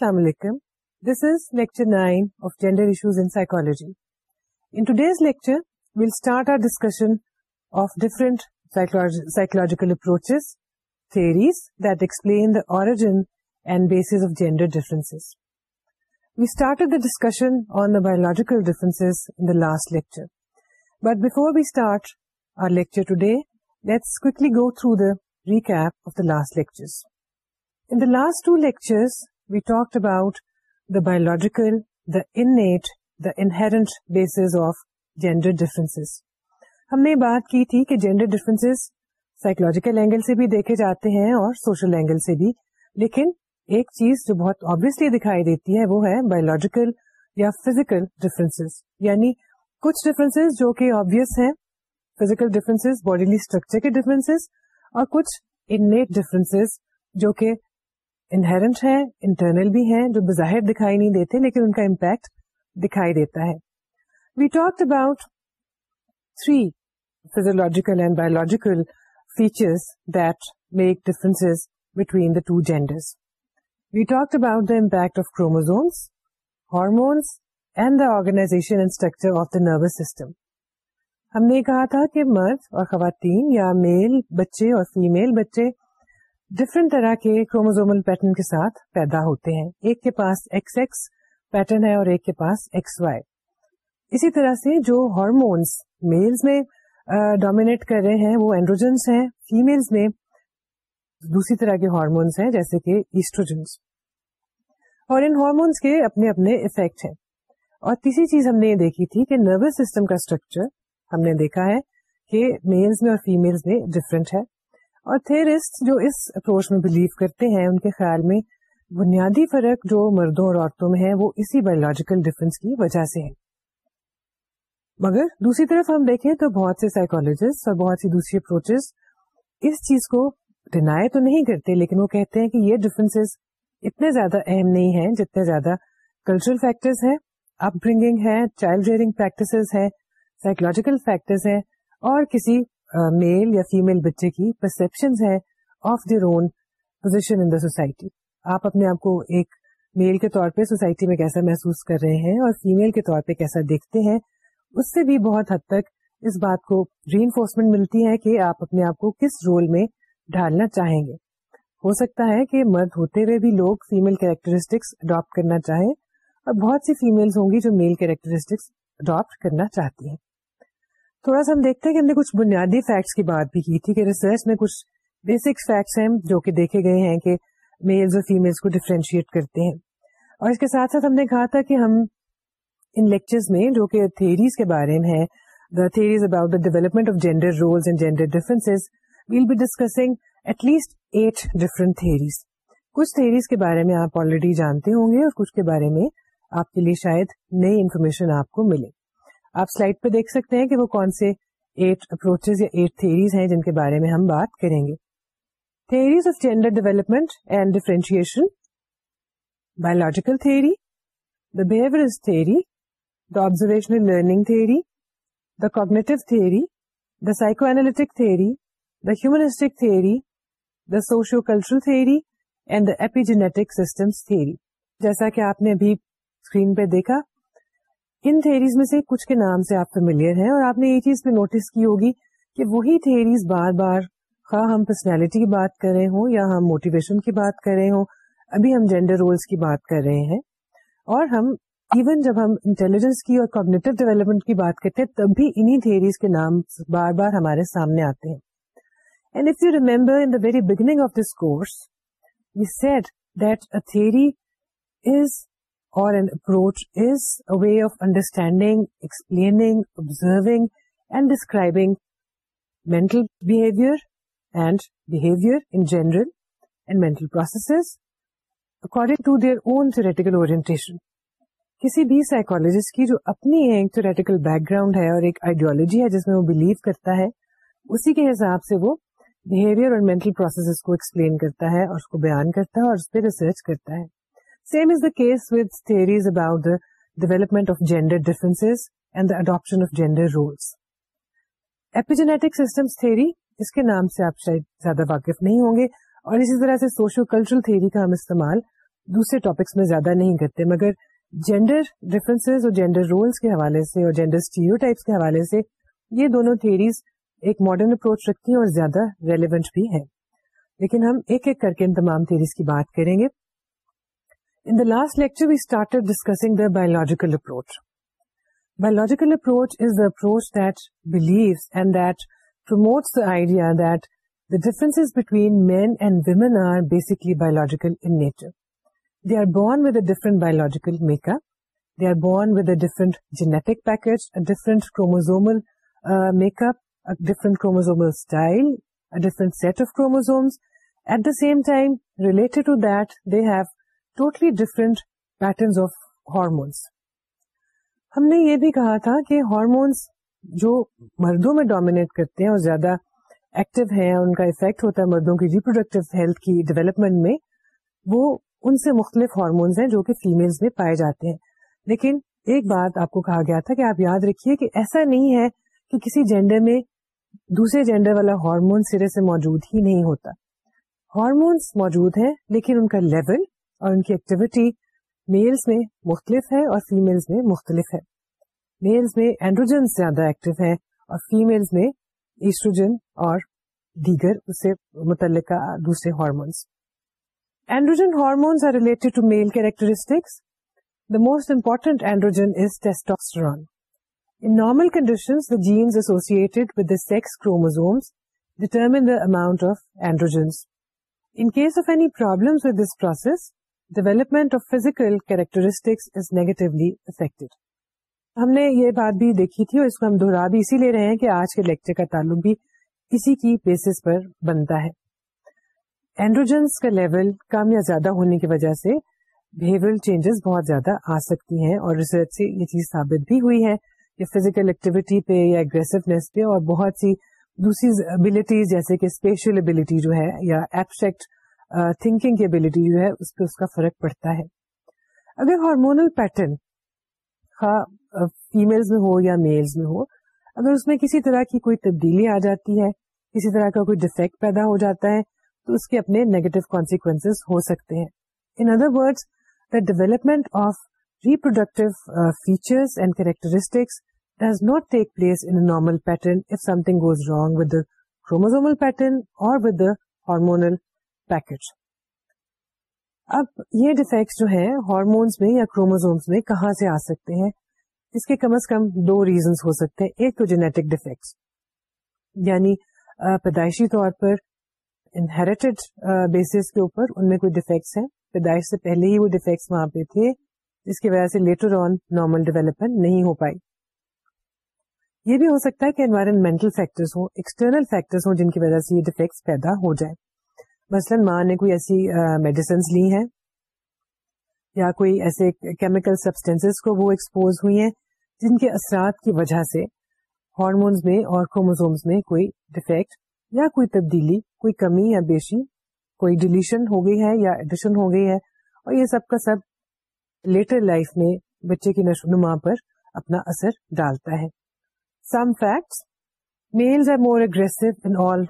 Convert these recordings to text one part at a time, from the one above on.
Assalamu alaikum. This is lecture 9 of Gender Issues in Psychology. In today's lecture, we'll start our discussion of different psychological approaches, theories that explain the origin and basis of gender differences. We started the discussion on the biological differences in the last lecture. But before we start our lecture today, let's quickly go through the recap of the last lectures. In the last two lectures, we talked about the biological the innate, the inherent bases of gender differences. ہم نے بات کی تھی کہ gender difference psychological angle سے بھی دیکھے جاتے ہیں اور سوشل اینگل سے بھی لیکن ایک چیز جو بہت آبیسلی دکھائی دیتی ہے وہ ہے بایولوجیکل یا فزیکل ڈفرینسز یعنی کچھ ڈفرینس جو کہ آبیس ہیں فیزیکل ڈفرینسز باڈیلی اسٹرکچر کے ڈفرینس اور کچھ انیٹ ڈفرینس جو کہ انہرنٹ ہیں انٹرنل بھی ہیں جو بظاہر دکھائی نہیں دیتے لیکن ان کا امپیکٹ دکھائی دیتا ہے we talk about three physiological and biological features that make difference between the two genders we talk about the impact of chromosomes hormones and the organization and structure of the nervous system ہم نے کہا تھا کہ مرد اور خواتین یا میل بچے اور فیمل بچے ڈفرینٹ طرح کے کروموزومل پیٹرن کے ساتھ پیدا ہوتے ہیں ایک کے پاس ایکس ایکس پیٹرن ہے اور ایک کے پاس ایکس وائی اسی طرح سے جو ہارمونس میلز میں ڈومینیٹ کر رہے ہیں وہ اینڈروجنس ہیں فیمل میں دوسری طرح کے ہارمونس ہیں جیسے کہ ایسٹروجنس اور ان ہارمونس کے اپنے اپنے افیکٹ ہیں اور تیسری چیز ہم نے یہ دیکھی تھی کہ نروس سسٹم کا اسٹرکچر ہم نے دیکھا ہے کہ میلز میں اور فیملس میں ڈفرینٹ ہے اور تھیرسٹ جو اس اپروچ میں بلیو کرتے ہیں ان کے خیال میں بنیادی فرق جو مردوں اور عورتوں میں ہے وہ اسی بایولوجیکل ڈفرینس کی وجہ سے ہے مگر دوسری طرف ہم دیکھیں تو بہت سے سائیکولوجسٹ اور بہت سی دوسری اپروچ اس چیز کو ڈینائی تو نہیں کرتے لیکن وہ کہتے ہیں کہ یہ ڈفرینس اتنے زیادہ اہم نہیں ہیں جتنے زیادہ کلچرل فیکٹرز ہیں اپ برنگنگ ہے چائلڈ ریئرنگ پریکٹسز ہیں سائیکولوجیکل فیکٹرز ہیں اور کسی میل یا فیمل بچے کی پرسپشن ہے of their own position in the society آپ اپنے آپ کو ایک میل کے طور پہ سوسائٹی میں کیسا محسوس کر رہے ہیں اور فیمل کے طور پہ کیسا دیکھتے ہیں اس سے بھی بہت حد تک اس بات کو ری انفورسمنٹ ملتی ہے کہ آپ اپنے آپ کو کس رول میں ڈالنا چاہیں گے ہو سکتا ہے کہ مرد ہوتے ہوئے بھی لوگ فیمل کیریکٹرسٹکس اڈاپٹ کرنا چاہیں اور بہت سی فیملس ہوں گی جو میل کیریکٹرسٹکس اڈاپٹ کرنا چاہتی ہیں تھوڑا سا ہم دیکھتے ہیں کہ ہم نے کچھ بنیادی فیکٹس کی بات بھی کی تھی کہ ریسرچ میں کچھ بیسک فیکٹس ہیں جو کہ دیکھے گئے ہیں کہ میلز اور فیمیلس کو ڈیفرینشیٹ کرتے ہیں اور اس کے ساتھ ساتھ ہم نے کہا تھا کہ ہم ان لیکچرز میں جو کہ تھیریز کے بارے میں the the theories about development of gender roles and gender difference will be discussing at least eight different theories کچھ تھیریز کے بارے میں آپ آلریڈی جانتے ہوں گے اور کچھ کے بارے میں آپ کے لیے شاید نئی انفارمیشن آپ کو ملے آپ سلائڈ پہ دیکھ سکتے ہیں کہ وہ کون سے ایٹ اپروچ یا ایٹ تھیریز ہیں جن کے بارے میں ہم بات کریں گے theories of gender development and differentiation biological theory the behaviours theory the observation learning theory the cognitive theory the psychoanalytic theory the humanistic theory the sociocultural theory and the epigenetic systems theory جیسا کہ آپ نے ابھی screen پہ دیکھا ان theories میں سے کچھ کے نام سے آپ فیملیئر ہیں اور آپ نے یہ چیز پہ نوٹس کی ہوگی کہ وہی تھریز بار بار خواہ ہم پرسنالٹی کی بات کر رہے ہوں یا ہم موٹیویشن کی بات کر رہے ہوں ابھی ہم جینڈر رولس کی بات کر رہے ہیں اور ہم ایون جب ہم انٹیلیجنس کی اور کوگنیٹو ڈیولپمنٹ کی بات کرتے ہیں تب بھی انہی تھیریز کے نام بار بار ہمارے سامنے آتے ہیں and if you beginning of this course we said that a theory is way of understanding and describing and behavior mental behaviour and behaviour in general processes according to their own theoretical orientation. کسی بھی psychologist کی جو اپنی ایک theoretical back ground ہے اور ایک ideology ہے جس میں وہ بلیو کرتا ہے اسی کے حساب سے وہ بہیویئر اور مینٹل پروسیس کو ایکسپلین کرتا ہے اور اس کو بیان کرتا ہے اور اس پہ ریسرچ کرتا ہے same is the case with theories about the development of gender differences and the adoption of gender roles Epigenetic systems theory اس کے نام سے آپ شاید زیادہ واقف نہیں ہوں گے اور اسی طرح سے سوشو کلچرل تھیری کا ہم استعمال دوسرے ٹاپکس میں زیادہ نہیں کرتے مگر جینڈر ڈفرینس اور جینڈر رولس کے حوالے سے اور جینڈر اسٹیو ٹائپس کے حوالے سے یہ دونوں تھیریز ایک ماڈرن اپروچ رکھتی ہیں اور زیادہ ریلیونٹ بھی ہے لیکن ہم ایک ایک کر کے ان تمام تھیریز کی بات کریں گے In the last lecture, we started discussing the biological approach. Biological approach is the approach that believes and that promotes the idea that the differences between men and women are basically biological in nature. They are born with a different biological makeup. They are born with a different genetic package, a different chromosomal uh, makeup, a different chromosomal style, a different set of chromosomes. At the same time, related to that, they have totally different patterns of hormones ہم نے یہ بھی کہا تھا کہ hormones جو مردوں میں ڈومینیٹ کرتے ہیں اور زیادہ ایکٹیو ہیں ان کا افیکٹ ہوتا ہے مردوں کی ریپروڈکٹیو ہیلتھ کی ڈیولپمنٹ میں وہ ان سے مختلف ہارمونس ہیں جو کہ فیملس میں پائے جاتے ہیں لیکن ایک بات آپ کو کہا گیا تھا کہ آپ یاد رکھیے کہ ایسا نہیں ہے کہ کسی جینڈر میں دوسرے جینڈر والا ہارمون سرے سے موجود ہی نہیں ہوتا ہارمونس موجود ہیں لیکن ان کا لیول اور ان کی ایکٹیویٹی میلز میں مختلف ہے اور فیملز میں مختلف ہے میلز میں اینڈروجن زیادہ ایکٹیو ہے اور فیملز میں ایسٹروجن اور دیگر اس سے متعلقہ دوسرے hormones androgen hormones are related to male characteristics the most important androgen is testosterone In normal conditions, the genes associated with the sex chromosomes determine the amount of androgens. In case of any problems with this process, development of physical characteristics negatively affected ہم نے یہ بات بھی دیکھی تھی اور اس کو ہم بھی اسی لے رہے ہیں کہ آج کے لیکچر کا تعلق بھی اسی کی بیسس پر بنتا ہے اینڈروجنس کا لیول کم یا زیادہ ہونے کی وجہ سے بہیویئر چینجز بہت زیادہ آ سکتی ہیں اور ریسرچ سے یہ چیز ثابت بھی ہوئی ہے فزیکل ایکٹیویٹی پہ یا اگریسونیس پہ اور بہت سی دوسری ابلیٹیز جیسے کہ اسپیشل ابلیٹی جو ہے یا ایبسٹیکٹ تھنکنگ ابلیٹی جو ہے اس پہ اس کا فرق پڑتا ہے اگر ہارمونل پیٹرن فیمیلز میں ہو یا میلز میں ہو اگر اس میں کسی طرح کی کوئی تبدیلی آ جاتی ہے کسی طرح کا کوئی ڈیفیکٹ پیدا ہو جاتا ہے تو اس کے اپنے نیگیٹو کانسیکوینس ہو سکتے ہیں in other word the development of reproductive features and characteristics does not take place in normal pattern if something goes wrong with chromosomal pattern اور ود دا ہارمونل پیکٹ اب یہ ڈیفیکٹ جو ہے hormones میں یا کروموزومس میں کہاں سے آ سکتے ہیں اس کے کم از کم دو ریزنس ہو سکتے ہیں ایک تو جینیٹک ڈیفیکٹس یعنی پیدائشی طور پر انہیریٹڈ بیسس کے اوپر ان میں کوئی ڈیفیکٹس ہیں پیدائش سے پہلے ہی وہ ڈیفیکٹس وہاں پہ تھے جس کی وجہ سے لیٹر آن نارمل ڈیولپمنٹ نہیں ہو پائی یہ بھی ہو سکتا ہے کہ انوائرمنٹل ہوں ایکسٹرنل ہوں جن کی وجہ سے یہ ڈیفیکٹس پیدا ہو جائے مثلاً ماں نے کوئی ایسی میڈیسنس لی ہیں یا کوئی ایسے کیمیکل سبسٹینس کو وہ ایکسپوز ہوئی ہیں جن کے اثرات کی وجہ سے ہارمونس میں اور میں کوئی ڈیفیکٹ یا کوئی تبدیلی کوئی کمی یا بیشی کوئی ڈلیشن ہو گئی ہے یا ایڈیشن ہو گئی ہے اور یہ سب کا سب لیٹر لائف میں بچے کی نشو نما پر اپنا اثر ڈالتا ہے some facts males are more aggressive in all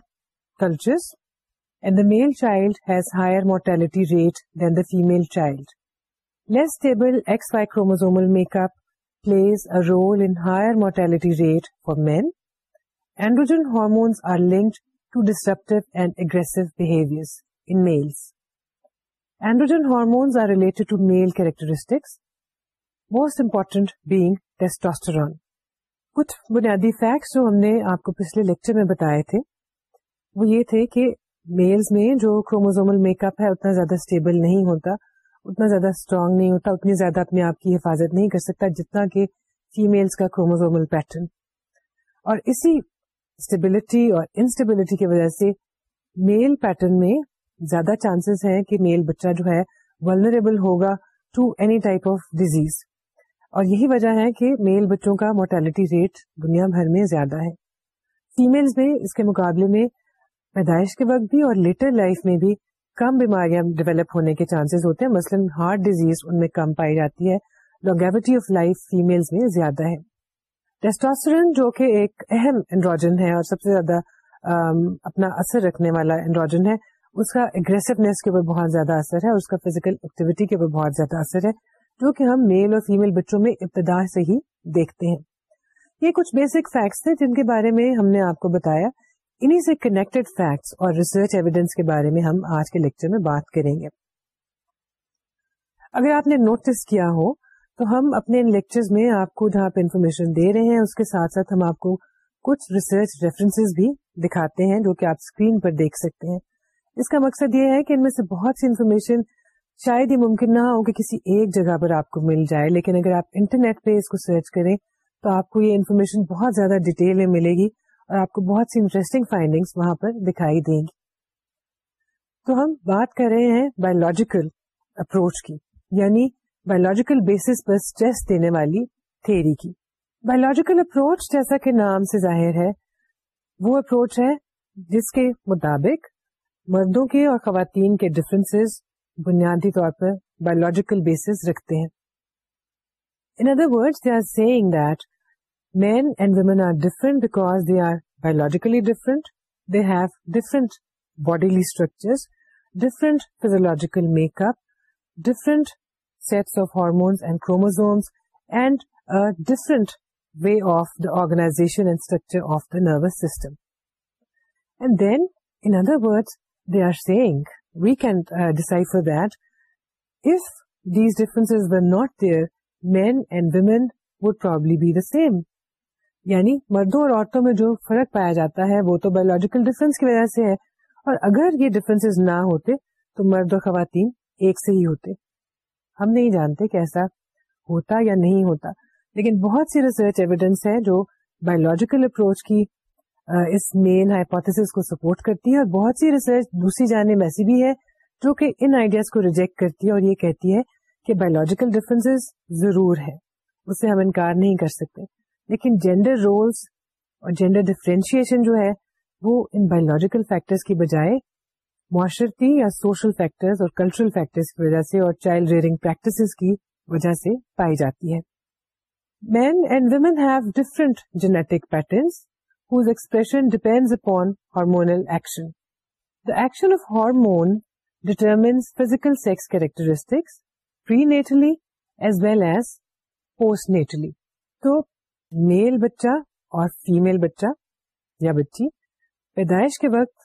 cultures and the male child has higher mortality rate than the female child less in X mortality make up plays Androgen role in higher mortality rate and main androgen hormones and Androgen androgen are are to male characteristics most important being testosterone. کچھ بنیادی facts جو ہم نے آپ کو پچھلے lecture میں بتایا تھے وہ یہ تھے کہ میلز میں جو کروموزومل میک اپ ہے اتنا زیادہ اسٹیبل نہیں ہوتا اتنا زیادہ اسٹرانگ نہیں ہوتا اتنی زیادہ اپنے آپ کی حفاظت نہیں کر سکتا جتنا کہ فیملس کا کروموزومل پیٹرن اور اسی اسٹیبلٹی اور انسٹیبلٹی کی وجہ سے میل پیٹرن میں زیادہ چانسز ہیں کہ میل بچہ جو ہے ولنریبل ہوگا to any type of disease اور یہی وجہ ہے کہ میل بچوں کا مورٹیلٹی ریٹ دنیا بھر میں زیادہ ہے فیملس میں اس کے مقابلے میں پیدائش کے وقت بھی اور لیٹر لائف میں بھی کم بیماریاں ڈیولپ ہونے کے چانسز ہوتے ہیں مثلاً ہارٹ ڈیزیز ان میں کم پائی جاتی ہے آف لائف میں زیادہ ہے ٹیسٹاسٹرن جو کہ ایک اہم ہے اور سب سے زیادہ اپنا اثر رکھنے والا اینڈروجن ہے اس کا اگریسونیس کے اوپر بہت زیادہ اثر ہے اور اس کا فیزیکل ایکٹیویٹی کے اوپر بہت زیادہ اثر ہے جو کہ ہم میل اور فیمل بچوں میں ابتدا سے ہی دیکھتے ہیں یہ کچھ بیسک فیکٹس تھے جن کے بارے میں ہم نے آپ کو بتایا انہیں سے کنیکٹڈ فیکٹس اور ریسرچ ایویڈینس کے بارے میں ہم آج کے لیکچر میں بات کریں گے اگر آپ نے نوٹس کیا ہو تو ہم اپنے لیکچرز میں آپ کو جہاں پہ انفارمیشن دے رہے ہیں اس کے ساتھ ساتھ ہم آپ کو کچھ ریسرچ ریفرنسز بھی دکھاتے ہیں جو کہ آپ اسکرین پر دیکھ سکتے ہیں اس کا مقصد یہ ہے کہ ان میں سے بہت سی انفارمیشن شاید یہ ممکن نہ ہو کہ کسی ایک جگہ پر آپ کو مل جائے لیکن اگر آپ انٹرنیٹ پہ اس کو سرچ کریں تو آپ کو یہ انفارمیشن بہت زیادہ ڈیٹیل میں ملے گی اور آپ کو بہت سی انٹرسٹنگ فائنڈنگ وہاں پر دکھائی دیں گی تو ہم بات کر رہے ہیں بایولوجیکل اپروچ کی یعنی بایولوجیکل بیسس پر اسٹریس دینے والی تھیری کی بایولوجیکل اپروچ جیسا کہ نام سے ظاہر ہے وہ اپروچ ہے جس کے مطابق مردوں کے اور خواتین کے ڈفرینس بنیادی طور پر بایولوجیکل بیسس رکھتے ہیں in other word they are seeing that men and women are different because they are biologically different, they have different bodily structures, different physiological makeup, different sets of hormones and chromosomes, and a different way of the organization and structure of the nervous system. And then, in other words, they are saying, we can uh, decipher that if these differences were not there, men and women would probably be the same. یعنی مردوں اور عورتوں میں جو فرق پایا جاتا ہے وہ تو بایولوجیکل ڈفرینس کی وجہ سے ہے اور اگر یہ ڈفرینس نہ ہوتے تو مرد و خواتین ایک سے ہی ہوتے ہم نہیں جانتے کہ ایسا ہوتا یا نہیں ہوتا لیکن بہت سی ریسرچ ایویڈینس ہے جو بایولوجیکل اپروچ کی اس مین ہائپوتھس کو سپورٹ کرتی ہے اور بہت سی ریسرچ دوسری جانب ایسی بھی ہے جو کہ ان آئیڈیاز کو ریجیکٹ کرتی ہے اور یہ کہتی ہے کہ بایولوجیکل ڈفرینس ضرور ہے اس سے ہم انکار نہیں کر سکتے لیکن جینڈر رولس اور جینڈر ڈفرینشیشن جو ہے وہ ان بایولوجیکل فیکٹرز کی بجائے معاشرتی یا سوشل فیکٹر اور کلچرل فیکٹر کی وجہ سے اور چائلڈ ریئرنگ پریکٹس کی وجہ سے پائی جاتی ہے men and women have different genetic patterns whose expression depends upon hormonal action the action of hormone determines physical sex characteristics prenatally as well as postnatally تو میل بچہ اور فیمل بچہ یا بچی پیدائش کے وقت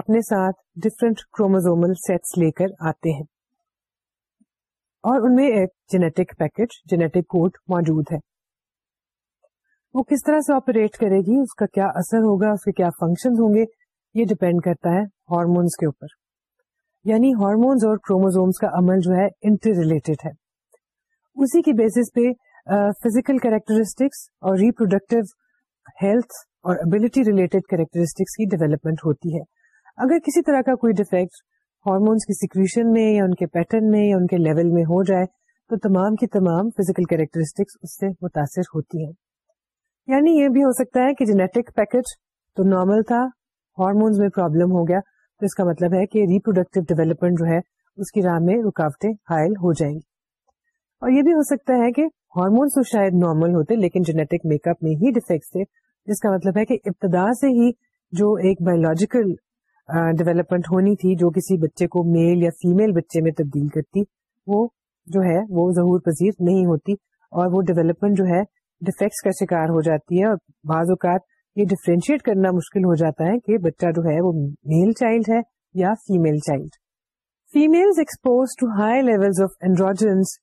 اپنے ساتھ ڈفرینٹ کروموزومل سیٹس لے کر آتے ہیں اور ان میں ایک جینیٹک جینیٹک کوڈ موجود ہے وہ کس طرح سے آپریٹ کرے گی اس کا کیا اثر ہوگا اس کے کیا فنکشن ہوں گے یہ ڈپینڈ کرتا ہے ہارمونس کے اوپر یعنی ہارمونس اور کروموزومس کا عمل جو ہے انٹر ریلیٹڈ ہے اسی کی بیسس پہ فزیکل کیریکٹرسٹکس اور ریپروڈکٹیو ہیلتھ اور ابلٹی ریلیٹڈ کریکٹرسٹکس کی ڈیولپمنٹ ہوتی ہے اگر کسی طرح کا کوئی ڈیفیکٹ ہارمونس کی سیکریشن میں یا ان کے پیٹرن میں یا ان کے لیول میں ہو جائے تو تمام کی تمام فزیکل کیریکٹرسٹکس اس سے متاثر ہوتی ہیں یعنی یہ بھی ہو سکتا ہے کہ جینیٹک پیکج تو نارمل تھا ہارمونس میں پرابلم ہو گیا تو اس کا مطلب ہے کہ ریپروڈکٹیو ڈیولپمنٹ جو ہے اس کی راہ میں رکاوٹیں حائل ہو جائیں گی اور یہ بھی ہو سکتا ہے کہ ہارمونس تو شاید نارمل ہوتے لیکن جینیٹک میک اپ میں ہی ڈیفیکٹس تھے جس کا مطلب ہے کہ ابتدا سے ہی جو ایک بایولوجیکل ڈیولپمنٹ ہونی تھی جو کسی بچے کو میل یا فیمل بچے میں تبدیل کرتی وہ وہ جو ہے ظہور پذیر نہیں ہوتی اور وہ ڈیولپمنٹ جو ہے ڈیفیکٹس کا شکار ہو جاتی ہے اور بعض اوقات یہ ڈیفرینشیٹ کرنا مشکل ہو جاتا ہے کہ بچہ جو ہے وہ میل چائلڈ ہے یا female child female exposed to high level of androgens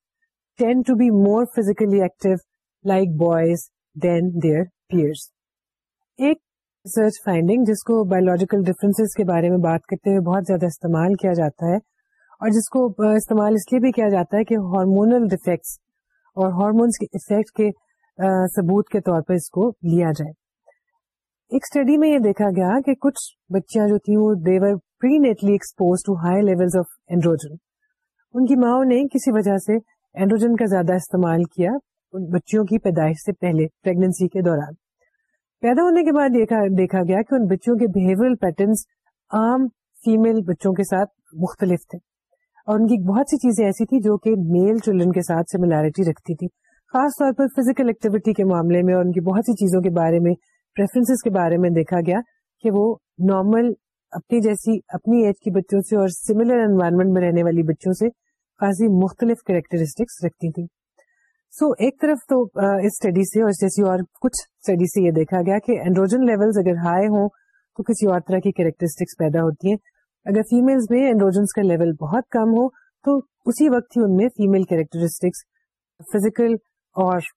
tend to be more physically active لائکرس ایک ریسرچ فائنڈنگ جس کو بایولوجیکل ڈفرینس کے بارے میں بات کرتے ہوئے بہت زیادہ استعمال کیا جاتا ہے اور جس کو استعمال اس لیے بھی کیا جاتا ہے کہ ہارمونل ڈیفیکٹس اور ہارمونس کے افیکٹ کے ثبوت کے طور پر اس کو لیا جائے ایک اسٹڈی میں یہ دیکھا گیا کہ کچھ بچیاں جو تھیں وہ they were prenatally expose to high level of androgen ان کی ماں نے کسی وجہ سے اینڈروجن کا زیادہ استعمال کیا بچیوں کی پیدائش سے پہلے پریگنسی کے دوران پیدا ہونے کے بعد دیکھا گیا کہ ان بچوں کے بہیویئر پیٹرنس عام فیمل بچوں کے ساتھ مختلف تھے اور ان کی بہت سی چیزیں ایسی تھی جو کہ میل چلڈرن کے ساتھ سملیرٹی رکھتی تھی خاص طور پر فزیکل ایکٹیویٹی کے معاملے میں اور ان کی بہت سی چیزوں کے بارے میں پریفرنس کے بارے میں دیکھا گیا کہ وہ نارمل اپنی جیسی اپنی ایج کی بچوں سے اور سملر انوائرمنٹ میں رہنے والی بچوں سے خاصی مختلف کریکٹرسٹکس رکھتی تھیں سو so, ایک طرف تو اس اسٹڈی سے اور جیسی اور کچھ اسٹڈی سے یہ دیکھا گیا کہ اینڈروجن لیول اگر ہائی ہوں تو کسی اور طرح کی کریکٹرسٹکس پیدا ہوتی ہیں اگر فیمل میں اینڈروجنس کا لیول بہت کم ہو تو اسی وقت ہی ان میں فیمل کیریکٹرسٹکس فزیکل اور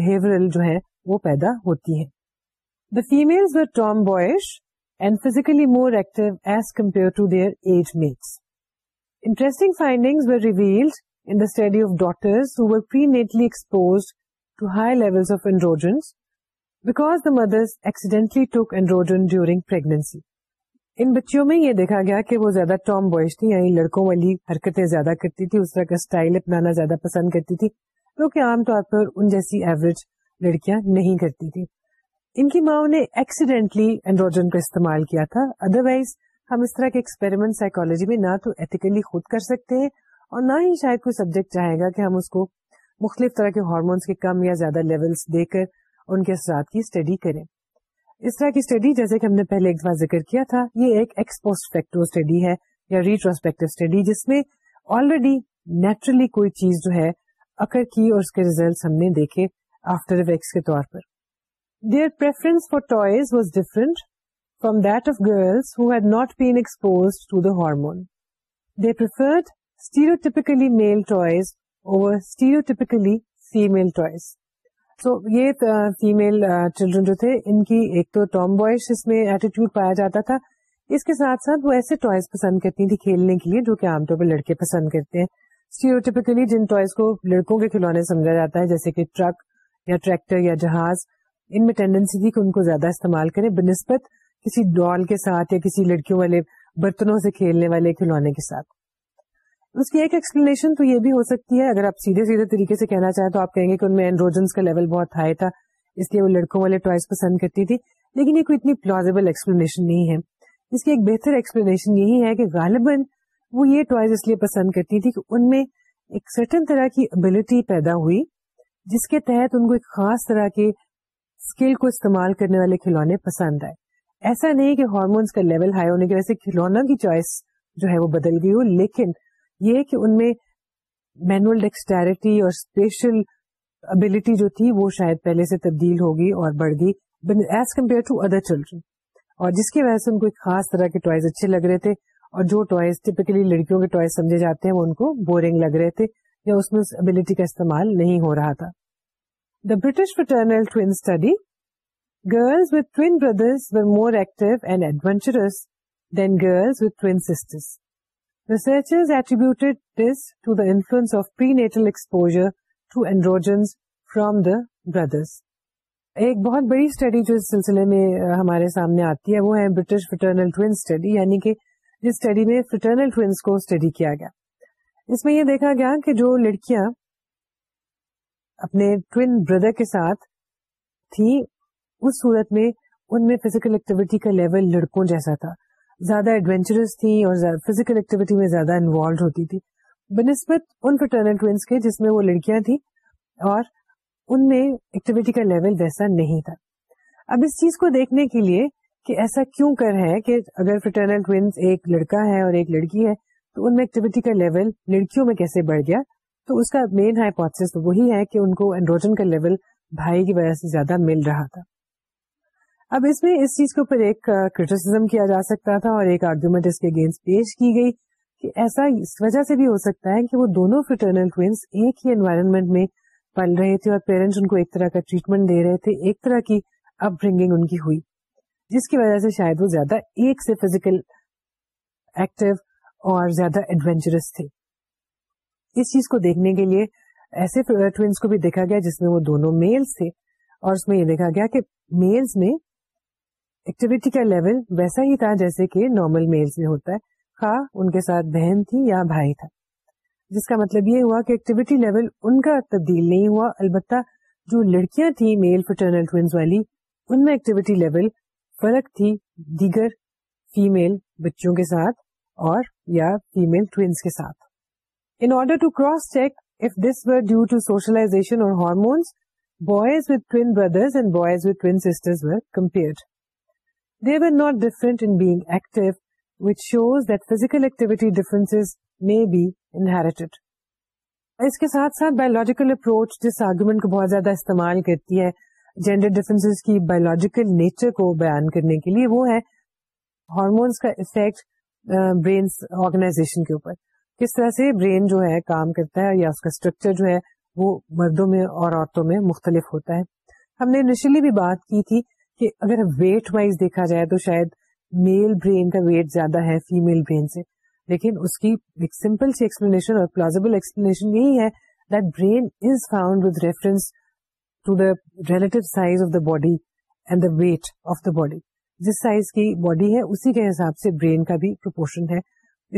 بہیورل جو ہے وہ پیدا ہوتی ہیں دا فیمل اور tomboys and physically more active as compared to their age mates Interesting findings were were revealed in the the study of of daughters who prenatally exposed to high levels androgens because mothers accidentally took androgen during pregnancy. یہ دیکھا گیا کہ وہ زیادہ Tom boys تھی یعنی لڑکوں والی حرکتیں زیادہ کرتی تھی اس طرح کا اسٹائل اپنانا زیادہ پسند کرتی تھی کیونکہ عام طور پر ان جیسی ایوریج لڑکیاں نہیں کرتی تھی ان کی ماں نے ایکسیڈینٹلی استعمال کیا تھا ادروائز ہم اس طرح کے ایکسپیریمنٹ سائیکولوجی میں نہ تو ایتھیکلی خود کر سکتے ہیں اور نہ ہی شاید کوئی سبجیکٹ چاہے گا کہ ہم اس کو مختلف طرح کے ہارمونس کے کم یا زیادہ لیول دے کر ان کے اثرات کی اسٹڈی کریں اس طرح کی اسٹڈی جیسے کہ ہم نے پہلے ایک دفعہ ذکر کیا تھا یہ ایک ایکسپوسٹ فیکٹو اسٹڈی ہے یا ریٹروسپیکٹو اسٹڈی جس میں آلریڈی نیچرلی کوئی چیز جو ہے اکر کی اور اس کے ریزلٹس ہم نے دیکھے آفٹر کے طور پر their preference for toys was different from that of girls who had neutered female children جو تھے ان کی ایک تو اس کے ساتھ ساتھ وہ ایسے ٹوائز پسند کرتی تھی کھیلنے کے لیے جو کہ عام طور پہ لڑکے پسند کرتے ہیں اسٹیروٹیپکلی جن ٹوائز کو لڑکوں کے کھلونے سمجھا جاتا ہے جیسے کہ ٹرک یا ٹریکٹر یا جہاز ان میں ٹینڈینسی تھی کہ ان کو زیادہ استعمال کریں بہنسپت کسی ڈال کے ساتھ یا کسی لڑکیوں والے برتنوں سے کھیلنے والے کھلونے کے ساتھ اس کی ایک ایکسپلینیشن تو یہ بھی ہو سکتی ہے اگر آپ سیدھے سیدھے طریقے سے کہنا چاہیں تو آپ کہیں گے کہ ان میں اینڈروجنس کا لیول بہت ہائی تھا اس لیے وہ لڑکوں والے ٹوائز پسند کرتی تھی لیکن یہ کوئی اتنی پلازیبل ایکسپلینیشن نہیں ہے اس کی ایک بہتر ایکسپلینیشن یہی ہے کہ غالباً وہ یہ ٹوائز اس لیے پسند کرتی تھی کہ ان میں ایک سرٹن طرح کی ابلٹی پیدا ہوئی جس کے تحت ان کو ایک خاص طرح کے اسکل کو استعمال کرنے والے کھلونے پسند آئے ایسا نہیں کہ ہارمونس کا لیول ہائی ہونے کی وجہ سے کھلونا کی چوائس جو ہے وہ بدل گئی ہو لیکن یہ کہ ان میں ڈیکسٹیرٹی اور اسپیشل ابلٹی جو تھی وہ شاید پہلے سے تبدیل ہوگی اور بڑھ گئی as compare to other children اور جس کی وجہ سے ان کو ایک خاص طرح کے ٹوائز اچھے لگ رہے تھے اور جو ٹوائز ٹپکلی لڑکیوں کے ٹوائز سمجھے جاتے ہیں وہ ان کو بورنگ لگ رہے تھے یا اس میں اس ابلٹی کا استعمال نہیں ہو رہا تھا the British fraternal study girls with twin brothers more ایکچرس than girls with twin sisters ایک بہت بڑی اسٹڈی جو اس سلسلے میں ہمارے سامنے آتی ہے وہ ہے برٹش فٹرنل اسٹڈی یعنی کہ جس اسٹڈی میں فٹرنل ٹوینس کو اسٹڈی کیا گیا اس میں یہ دیکھا گیا کہ جو لڑکیاں اپنے ٹوین بردر کے ساتھ تھیں اس صورت میں ان میں فزیکل ایکٹیویٹی کا لیول لڑکوں جیسا تھا زیادہ ایڈونچرس تھی اور فزیکل ایکٹیویٹی میں زیادہ انوالو ہوتی تھی بنسبت ان فٹرنل ٹوینس کے جس میں وہ لڑکیاں تھیں اور ان میں ایکٹیویٹی کا لیول ویسا نہیں تھا اب اس چیز کو دیکھنے کے لیے کہ ایسا کیوں کر ہے کہ اگر فٹرنل ٹوینس ایک لڑکا ہے اور ایک لڑکی ہے تو ان میں ایکٹیویٹی کا لیول لڑکیوں میں کیسے بڑھ گیا تو اس کا مین ہائپوتھس وہی ہے کہ ان کو اینڈروجن کا لیول بھائی کی وجہ سے زیادہ مل رہا تھا اب اس میں اس چیز کے اوپر ایک کریٹیسم کیا جا سکتا تھا اور ایک آرگیومنٹ اس کے اگینسٹ پیش کی گئی کہ ایسا اس وجہ سے بھی ہو سکتا ہے کہ وہ دونوں فٹرنل ایک ہی انوائرمنٹ میں پل رہے تھے اور پیرنٹس ان کو ایک طرح کا ٹریٹمنٹ دے رہے تھے ایک طرح کی اپ برنگنگ ان کی ہوئی جس کی وجہ سے شاید وہ زیادہ ایک سے فزیکل ایکٹیو اور زیادہ ایڈوینچرس تھے اس چیز کو دیکھنے کے لیے ایسے ٹوئنس کو بھی دیکھا گیا جس میں وہ دونوں میلس تھے اور اس میں یہ دیکھا گیا کہ میلس میں ایکٹیویٹی کا لیول ویسا ہی تھا جیسے کہ نارمل میل میں ہوتا ہے خواہ ان کے ساتھ بہن تھی یا بھائی تھا جس کا مطلب یہ ہوا کہ ایکٹیویٹی لیول ان کا تبدیل نہیں ہوا البتہ جو لڑکیاں تھیں میل فٹرنل والی ان میں ایکٹیویٹی لیول فرق تھی دیگر فیمل بچوں کے ساتھ اور یا فیمل ٹوئنس کے ساتھ check if this was due to socialization اور hormones boys with and brothers and boys with were compared. they were not different in being active, which shows that physical activity differences may be inherited. اس کے ساتھ ساتھ biological approach جس argument کو بہت زیادہ استعمال کرتی ہے جینڈر ڈیفرنس کی بایولوجیکل نیچر کو بیان کرنے کے لیے وہ ہے ہارمونس کا افیکٹ برین آرگنائزیشن کے اوپر کس طرح سے برین جو ہے کام کرتا ہے یا اس کا اسٹرکچر جو ہے وہ مردوں میں اور عورتوں میں مختلف ہوتا ہے ہم نے انیشلی بھی بات کی تھی کہ اگر ویٹ وائز دیکھا جائے تو شاید میل برین کا ویٹ زیادہ ہے فیمل برین سے لیکن اس کی ایک سمپل سی ایکسپلینیشن اور پلازیبل ایکسپلینیشن یہی ہے that brain is found with reference to the relative size of the body and the weight of the body جس سائز کی باڈی ہے اسی کے حساب سے برین کا بھی پرپورشن ہے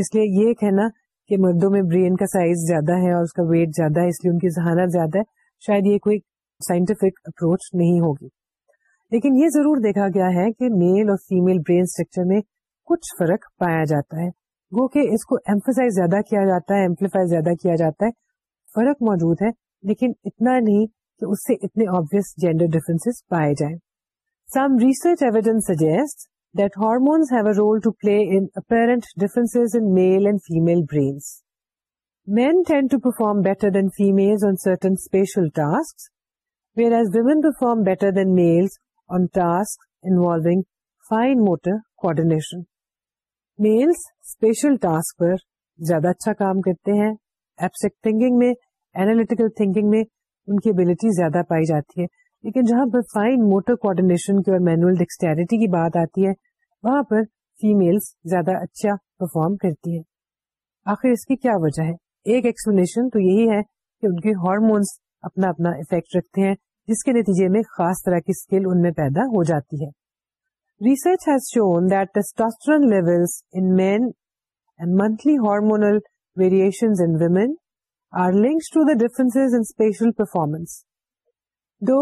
اس لیے یہ کہنا کہ مردوں میں برین کا سائز زیادہ ہے اور اس کا ویٹ زیادہ ہے اس لیے ان کی ذہانت زیادہ ہے شاید یہ کوئی سائنٹیفک اپروچ نہیں ہوگی لیکن یہ ضرور دیکھا گیا ہے کہ میل اور فیمل برین اسٹرکچر میں کچھ فرق پایا جاتا ہے فرق موجود ہے لیکن اتنا نہیں کہ اس سے role difference male and female perform better than males on tasks involving fine motor coordination. Males special زیادہ اچھا کام کرتے ہیں ان کی ابیلٹی زیادہ پائی جاتی ہے لیکن جہاں پر فائن موٹر کوآڈینیشن کی اور مینوئل ڈیکسٹیرٹی کی بات آتی ہے وہاں پر زیادہ اچھا پرفارم کرتی ہے آخر اس کی کیا وجہ ہے ایک ایکسپلینیشن تو یہی ہے کہ ان کے ہارمونس اپنا اپنا افیکٹ رکھتے ہیں جس کے نتیجے میں خاص طرح کی اسکل ان میں پیدا ہو جاتی ہے research has shown in in in men and monthly hormonal are links to the spatial performance though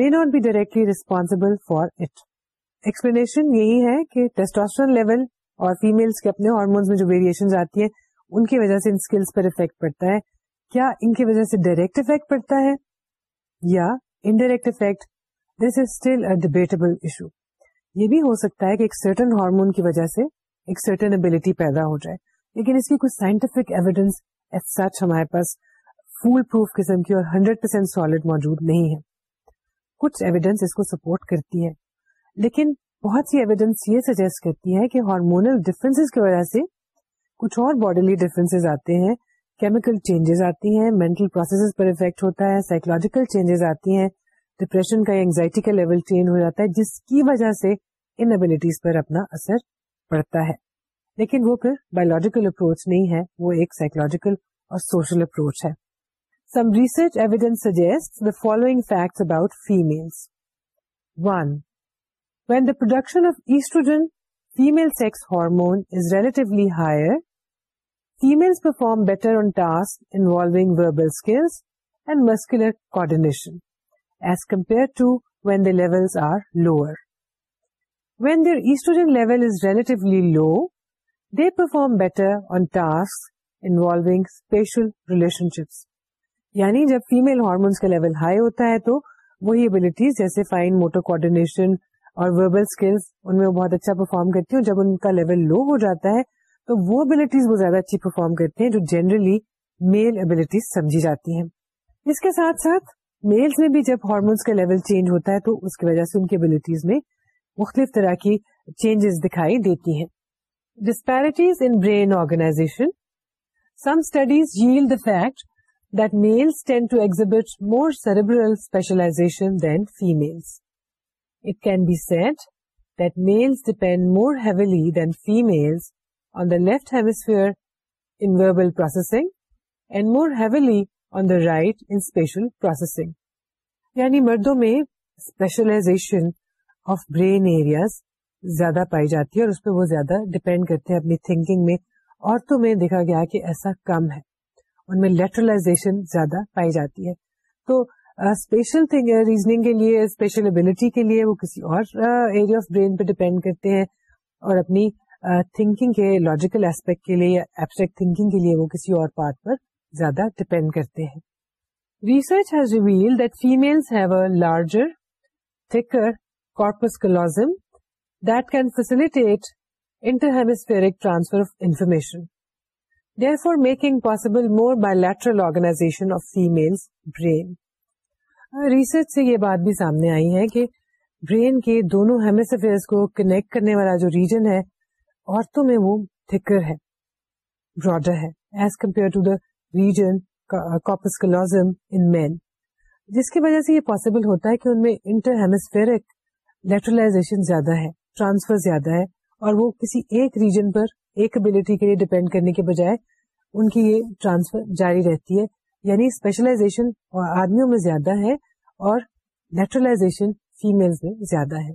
may not be directly responsible for it explanation یہی ہے کہ ٹیسٹاسٹرن لیول اور فیملس کے اپنے ہارمونس میں جو ویریشن آتی ہیں ان کی وجہ سے ان اسکلس پر افیکٹ پڑتا ہے کیا ان کی وجہ سے ڈائریکٹ افیکٹ پڑتا ہے یا indirect effect this is still a issue یہ بھی ہو سکتا ہے کہ ایک سرٹن ہارمون کی وجہ سے ایک سرٹن ابلٹی پیدا ہو جائے لیکن اس کی کچھ سائنٹیفک ایویڈینس سچ ہمارے پاس فل پروف قسم کی اور ہنڈریڈ پرسینٹ سالڈ موجود نہیں ہے کچھ ایویڈینس اس کو سپورٹ کرتی ہے لیکن بہت سی ایویڈینس یہ سجیسٹ کرتی ہے کہ ہارمونل ڈفرینس کی وجہ سے کچھ اور باڈیلی ڈفرینس آتے ہیں کیمیکل چینجز آتی ہیں مینٹل پروسیس پر افیکٹ ہوتا ہے سائیکولوجیکل چینجز آتی ہیں ڈپریشن کا اینگزائٹی کا لیول چینج ہو جاتا ہے جس کی وجہ سے ان ابلیٹیز پر اپنا اثر پڑتا ہے لیکن وہ پھر بایولوجیکل اپروچ نہیں ہے وہ ایک سائیکولوجیکل اور سوشل اپروچ ہے some research evidence suggest the following fact about female one when the production of estrogen female sex hormone is relatively higher females perform better on task involving verbal skills and muscular as compared to when when the levels are there estrogen level is low they perform better on task involving spatial relationships یعنی جب female hormones کا level high ہوتا ہے تو وہی abilities جیسے fine motor کوشن اور verbal skills ان میں بہت اچھا پرفارم کرتی ہوں جب ان کا لیول لو ہو جاتا ہے تو وہ ابلیٹیز وہ زیادہ اچھی پرفارم کرتے ہیں جو جنرلی میل ابلیٹیز سمجھی جاتی ہیں اس کے ساتھ ساتھ میلز میں بھی جب ہارمونس کا لیول چینج ہوتا ہے تو اس کی وجہ سے ان کی ابلیٹیز میں مختلف طرح کی چینجز دکھائی دیتی ہیں disparities in brain organization some studies the fact that males tend to exhibit more specialization than males depend more heavily than females on the left hemisphere in verbal processing and more he right in processing یعنی مردوں میں specialisation of brain areas زیادہ زیادہ پائی جاتی ہے اور اس پہ وہ ڈپینڈ کرتے ہیں اپنی تھنکنگ میں عورتوں میں دیکھا گیا کہ ایسا کم ہے ان میں لیٹرلائزیشن زیادہ پائی جاتی ہے تو اسپیشل ریزننگ کے لیے اسپیشل ابلٹی کے لیے وہ کسی اور ایریا آف برین پہ ڈپینڈ کرتے ہیں اور اپنی تھنکنگ کے لاجیکل ایسپیکٹ کے لیے ایبسٹریکٹ تھنکنگ کے لیے وہ کسی اور پارٹ پر زیادہ ڈپینڈ کرتے ہیں research has reveal that that have a larger thicker can facilitate دسلٹیمسفیئر transfer of information therefore making possible more bilateral organization of organs brain research سے یہ بات بھی سامنے آئی ہے کہ برین کے دونوں ہیمسفیئر کو کنیکٹ کرنے والا جو ریجن ہے عورتوں میں وہ تھکر ہے براڈر ہے as compared to the region corpus in men جس کی وجہ سے یہ پاسبل ہوتا ہے کہ ان میں انٹر ہیمسفیئرک لیٹرلائزیشن زیادہ ہے ٹرانسفر زیادہ ہے اور وہ کسی ایک ریجن پر ایک ابلیٹی کے لیے ڈیپینڈ کرنے کے بجائے ان کی یہ ٹرانسفر جاری رہتی ہے یعنی اسپیشلائزیشن آدمیوں میں زیادہ ہے اور لیٹرلائزیشن فیمل میں زیادہ ہے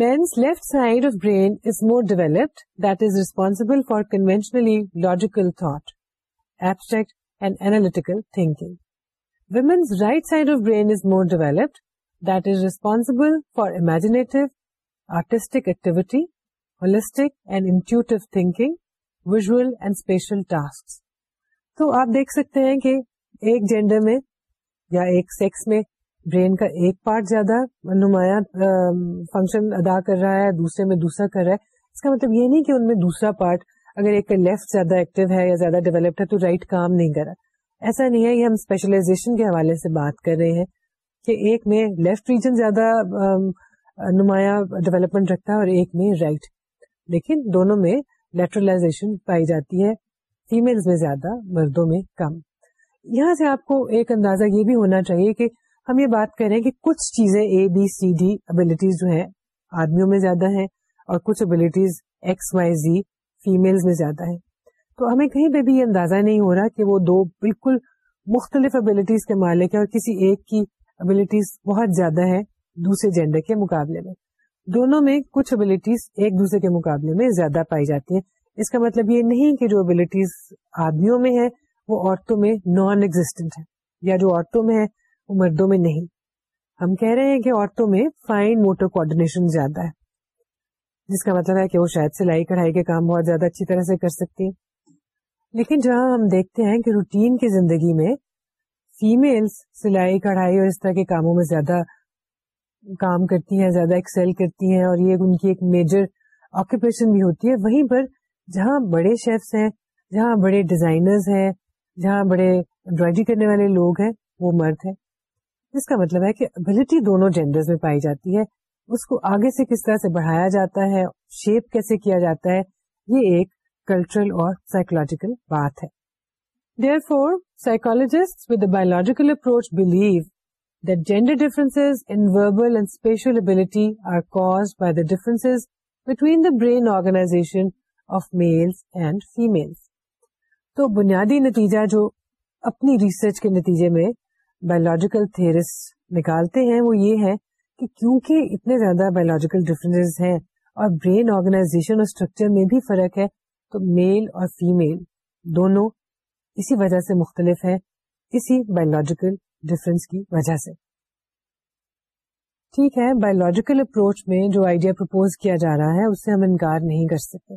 men's left side of brain is more develop that is responsible for conventionally logical thought abstract and analytical thinking women's right side of brain is more developed that is responsible for imaginative artistic activity holistic and intuitive thinking visual and spatial task تو آپ دیکھ سکتے ہیں کہ ایک gender میں یا ایک سیکس میں برین کا ایک پارٹ زیادہ نمایاں فنکشن ادا کر رہا ہے دوسرے میں دوسرا کر رہا ہے اس کا مطلب یہ نہیں کہ ان میں دوسرا پارٹ اگر ایک لیفٹ زیادہ ایکٹیو ہے یا زیادہ ڈیولپڈ ہے تو رائٹ right کام نہیں کرا ایسا نہیں ہے یہ ہم اسپیشلائزیشن کے حوالے سے بات کر رہے ہیں کہ ایک میں لیفٹ ریجن زیادہ نمایاں ڈیولپمنٹ رکھتا ہے اور ایک میں رائٹ right. لیکن دونوں میں لیٹرلائزیشن پائی جاتی ہے فیمل میں زیادہ مردوں میں کم یہاں سے آپ کو ایک اندازہ یہ بھی ہونا چاہیے کہ ہم یہ بات کریں کہ کچھ چیزیں A B C D abilities جو ہیں آدمیوں میں زیادہ ہیں اور کچھ abilities X Y Z female میں زیادہ ہیں تو ہمیں کہیں پہ بھی یہ اندازہ نہیں ہو رہا کہ وہ دو بالکل مختلف ابلیٹیز کے مالک ہیں اور کسی ایک کی ابلیٹیز بہت زیادہ ہے دوسرے جینڈر کے مقابلے میں دونوں میں کچھ ابلیٹیز ایک دوسرے کے مقابلے میں زیادہ پائی جاتی ہیں اس کا مطلب یہ نہیں کہ جو ابلیٹیز آدمیوں میں ہے وہ عورتوں میں نان ایگزٹینٹ ہے یا جو عورتوں میں ہے وہ مردوں میں نہیں ہم کہہ رہے ہیں کہ عورتوں میں فائن موٹر کوآڈینیشن زیادہ ہے جس کا مطلب ہے کہ وہ شاید سلائی کڑھائی کے کام بہت زیادہ اچھی طرح سے کر سکتی ہیں لیکن جہاں ہم دیکھتے ہیں کہ روٹین کی زندگی میں فیملس سلائی کڑھائی اور اس طرح کے کاموں میں زیادہ کام کرتی ہیں زیادہ ایکسل کرتی ہیں اور یہ ان کی ایک میجر آکوپیشن بھی ہوتی ہے وہیں پر جہاں بڑے شیفس ہیں جہاں بڑے ڈیزائنرز ہیں جہاں بڑے امبرائڈری کرنے والے لوگ ہیں وہ مرد ہیں جس کا مطلب ہے کہ ابلٹی دونوں جینڈرز میں پائی جاتی ہے اس کو آگے سے کس طرح سے بڑھایا جاتا ہے شیپ کیسے کیا جاتا ہے یہ ایک کلچرل اور سائیکولوجیکل بات ہے therefore psychologist with the biological approach believe that gender difference in verbal and spatial ability are cause by the difference between the brain organization of males and females تو بنیادی نتیجہ جو اپنی ریسرچ کے نتیجے میں بایولوجیکل تھرس نکالتے ہیں وہ یہ ہے کہ کیونکہ اتنے زیادہ بایولوجیکل ڈفرینس ہیں اور برین آرگنائزیشن اور اسٹرکچر میں بھی فرق ہے تو میل اور فیمل دونوں اسی وجہ سے مختلف ہیں اسی بایولوجیکل ڈفرینس کی وجہ سے ٹھیک ہے بایولوجیکل اپروچ میں جو آئیڈیا پرپوز کیا جا رہا ہے اس سے ہم انکار نہیں کر سکتے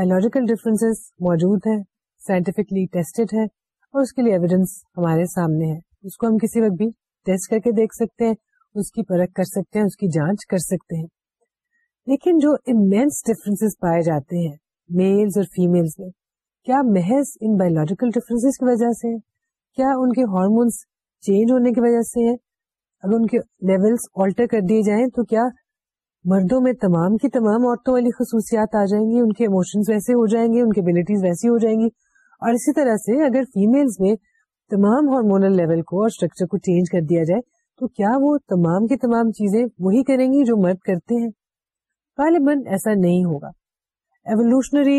بایولوجیکل ڈفرینس موجود ہیں سائنٹیفکلی ٹیسٹڈ ہے اور اس کے لیے ایویڈینس ہمارے سامنے ہے اس کو ہم کسی وقت بھی ٹیسٹ کر کے دیکھ سکتے ہیں اس کی پرکھ کر سکتے ہیں اس کی جانچ کر سکتے ہیں لیکن جو امینس ڈفرینس پائے جاتے ہیں میلز اور میں کیا محض ان بایولوجیکل ڈفرینس کی وجہ سے کیا ان کے ہارمونس چینج ہونے کی وجہ سے ہیں اگر ان کے لیولس آلٹر کر دیے جائیں تو کیا مردوں میں تمام کی تمام عورتوں والی خصوصیات آ جائیں گی ان کے اموشنس ویسے ہو جائیں گے ان کی ابلیٹیز ویسی ہو جائیں گی اور اسی طرح سے اگر فیمل میں تمام ہارمونل لیول کو اور اسٹرکچر کو چینج کر دیا جائے تو کیا وہ تمام کی تمام چیزیں وہی کریں گی جو مرد کرتے ہیں غالباً ایسا نہیں ہوگا ایولیوشنری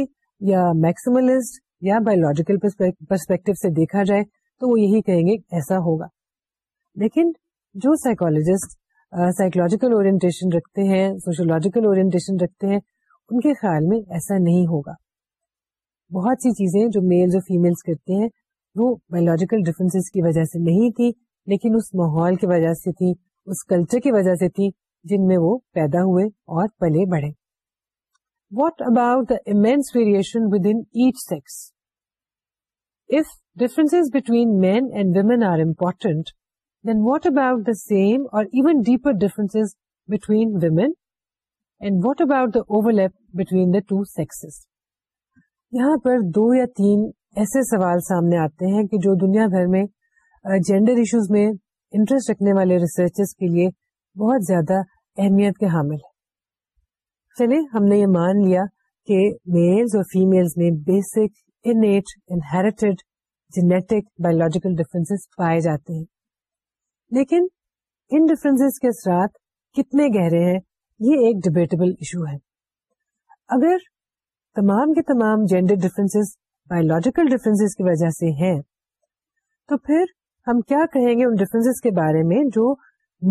یا میکسملسٹ یا بایولوجیکل پرسپیکٹو سے دیکھا جائے تو وہ یہی کہیں گے ایسا ہوگا لیکن جو سائیکولوجسٹ سائیکولوجیکل اورینٹیشن رکھتے ہیں سوشولوجیکل اورینٹیشن رکھتے ہیں ان کے خیال میں ایسا نہیں ہوگا بہت سی چیزیں جو میلز اور فیملس کرتے ہیں وہ بایولوجیکل ڈیفرنس کی وجہ سے نہیں تھی لیکن اس ماحول کی وجہ سے تھی اس کلچر کی وجہ سے تھی جن میں وہ پیدا ہوئے اور پلے بڑھے what about the immense variation within each sex of difference between men and women are important than what about the same or even deeper difference between women and what about the overlap between the two sexes یہاں پر دو یا تین ایسے سوال سامنے آتے ہیں کہ جو دنیا بھر میں جینڈر ایشوز میں انٹرسٹ رکھنے والے ریسرچر کے لیے بہت زیادہ اہمیت کے حامل ہے فیمیلز میں بیسک انٹ انہیریٹڈ جینیٹک بایولوجیکل ڈفرینس پائے جاتے ہیں لیکن ان ڈفرینس کے اثرات کتنے گہرے ہیں یہ ایک ڈبیٹیبل ایشو ہے اگر تمام کے تمام جینڈر ڈفرینس بایولوجیکل ڈفرینس کی وجہ سے ہیں تو پھر ہم کیا کہیں گے ان ڈفرینس کے بارے میں جو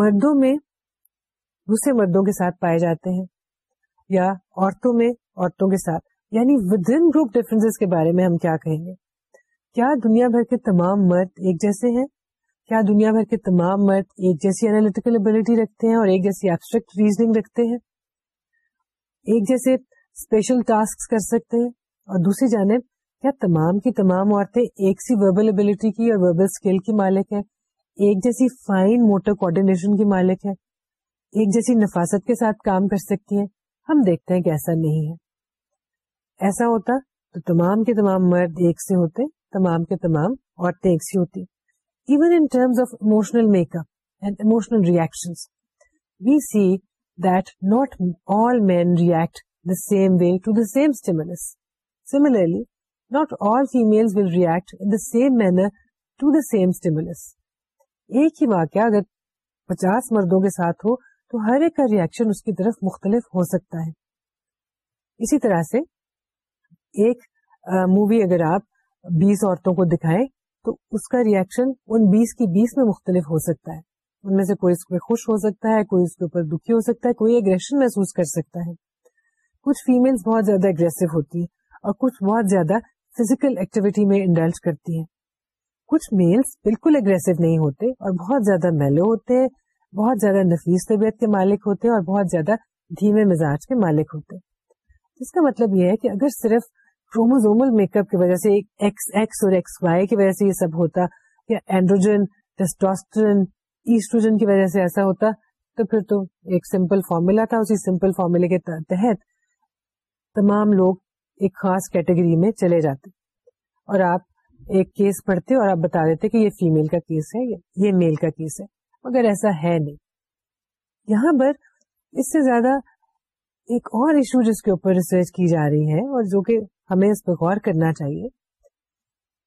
مردوں میں دوسرے مردوں کے ساتھ پائے جاتے ہیں یا عورتوں میں عورتوں کے ساتھ یعنی ود ان گروپ ڈفرینس کے بارے میں ہم کیا کہیں گے کیا دنیا بھر کے تمام مرد ایک جیسے ہیں کیا دنیا بھر کے تمام مرد ایک جیسی انالیٹیکل ابلیٹی رکھتے ہیں اور ایک جیسی ایبسٹریکٹ ریزنگ رکھتے ہیں ایک جیسے اسپیشل ٹاسک کر سکتے ہیں اور دوسری جانب کیا تمام کی تمام عورتیں ایک سی وربل ابلیٹی کی اور وربل اسکل کی مالک ہیں ایک جیسی فائن موٹر کوآڈینیشن کی مالک ہے ایک جیسی نفاست کے ساتھ کام کر سکتی ہیں ہم دیکھتے ہیں کہ ایسا نہیں ہے ایسا ہوتا تو تمام کے تمام مرد ایک سے ہوتے تمام کے تمام عورتیں ایک سی ہوتی even in terms of emotional make up and emotional reaction we see that not all men react the same way to the same stimulus similarly not all female will react in the same manner to the same stimulus ایک ہی واقعہ اگر پچاس مردوں کے ساتھ ہو تو ہر ایک کا ریئیکشن اس کی طرف مختلف ہو سکتا ہے اسی طرح سے ایک مووی اگر آپ بیس عورتوں کو دکھائیں تو اس کا ریئیکشن ان بیس کی بیس میں مختلف ہو سکتا ہے ان میں سے کوئی اس پہ خوش ہو سکتا ہے کوئی اس کے اوپر دکھی ہو سکتا ہے کوئی اگریشن محسوس کر سکتا ہے کچھ فیمل بہت زیادہ اگریسو ہوتی ہیں اور کچھ بہت زیادہ فزیکل ایکٹیویٹی میں انڈلج کرتی ہیں کچھ میلز بالکل اگریسو نہیں ہوتے اور بہت زیادہ میلو ہوتے ہیں بہت زیادہ نفیس طبیعت کے مالک ہوتے ہیں اور بہت زیادہ دھیمے مزاج کے مالک ہوتے ہیں اس کا مطلب یہ ہے کہ اگر صرف کروموزومل میک اپ کی وجہ سے ایکس ایکس اور ایکس وائی کی وجہ سے یہ سب ہوتا یا اینڈروجن ٹیسٹوسٹرن ایسٹروجن کی وجہ سے ایسا ہوتا تو پھر تو ایک سمپل فارمولا تھا اسی سمپل فارمولے کے تحت تمام لوگ ایک خاص کیٹیگری میں چلے جاتے اور آپ ایک کیس پڑھتے اور آپ بتا دیتے کہ یہ فیمل کا کیس ہے یہ میل کا کیس ہے مگر ایسا ہے نہیں یہاں پر اس سے زیادہ ایک اور ایشو جس کے اوپر ریسرچ کی جا رہی ہے اور جو کہ ہمیں اس پہ غور کرنا چاہیے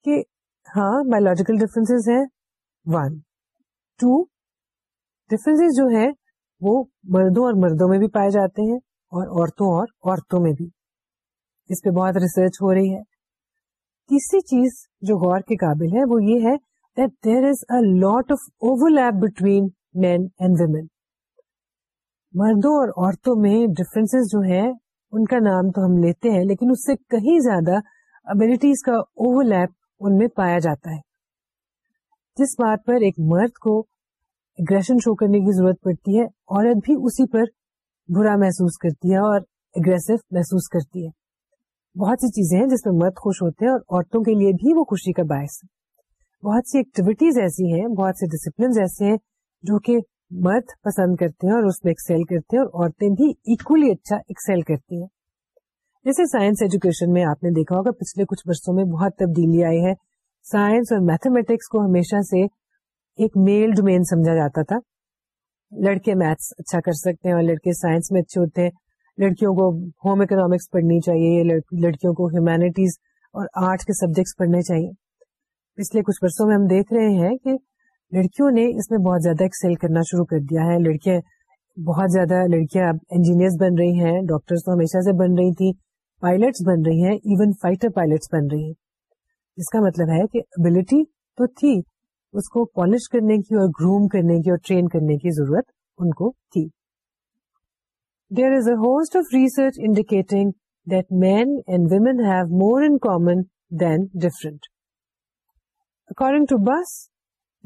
کہ ہاں بایولوجیکل ڈفرینس ہے ون ٹو ڈفرینس جو ہے وہ مردوں اور مردوں میں بھی پائے جاتے ہیں اور عورتوں اور عورتوں میں بھی جس پہ بہت ریسرچ ہو رہی ہے تیسری چیز جو غور کے قابل ہے وہ یہ ہے lot of overlap between men and women مردوں اور عورتوں میں ڈفرینس جو ہیں ان کا نام تو ہم لیتے ہیں لیکن اس سے کہیں زیادہ ابلیٹیز کا اوور لیپ ان میں پایا جاتا ہے جس بات پر ایک مرد کو اگریشن شو کرنے کی ضرورت پڑتی ہے عورت بھی اسی پر برا محسوس کرتی ہے اور اگریسو محسوس کرتی ہے بہت سی چیزیں ہیں جس میں مرد خوش ہوتے ہیں اور عورتوں کے لیے بھی وہ خوشی کا باعث ہے بہت سی ایکٹیویٹیز ایسی ہیں بہت سے ڈسپلنس ایسے ہیں جو کہ مرد پسند کرتے ہیں اور اس میں ایکسل کرتے ہیں اور عورتیں بھی ایکولی اچھا ایکسل کرتی ہیں جیسے سائنس ایجوکیشن میں آپ نے دیکھا ہوگا پچھلے کچھ برسوں میں بہت تبدیلی آئی ہے سائنس اور میتھمیٹکس کو ہمیشہ سے ایک میل ڈومین سمجھا جاتا تھا لڑکے میتھس اچھا کر سکتے ہیں اور لڑکے سائنس میں اچھے ہوتے ہیں لڑکیوں کو ہوم اکنامکس پڑھنی چاہیے لڑکیوں کو ہیومینٹیز اور آرٹ کے سبجیکٹس پڑھنے چاہیے پچھلے کچھ برسوں میں ہم دیکھ رہے ہیں کہ لڑکیوں نے اس میں بہت زیادہ ایکسل کرنا شروع کر دیا ہے لڑکیاں بہت زیادہ لڑکیاں انجینئر بن رہی ہیں ڈاکٹرس تو ہمیشہ سے بن رہی تھی پائلٹس بن رہی ہیں ایون فائٹر پائلٹس بن رہی ہیں جس کا مطلب ہے کہ ابلٹی تو تھی اس کو پالش کرنے کی اور گروم کرنے کی اور ٹرین کرنے کی ضرورت ان کو تھی there's a host of research indicating that men and women have more in than different according to بس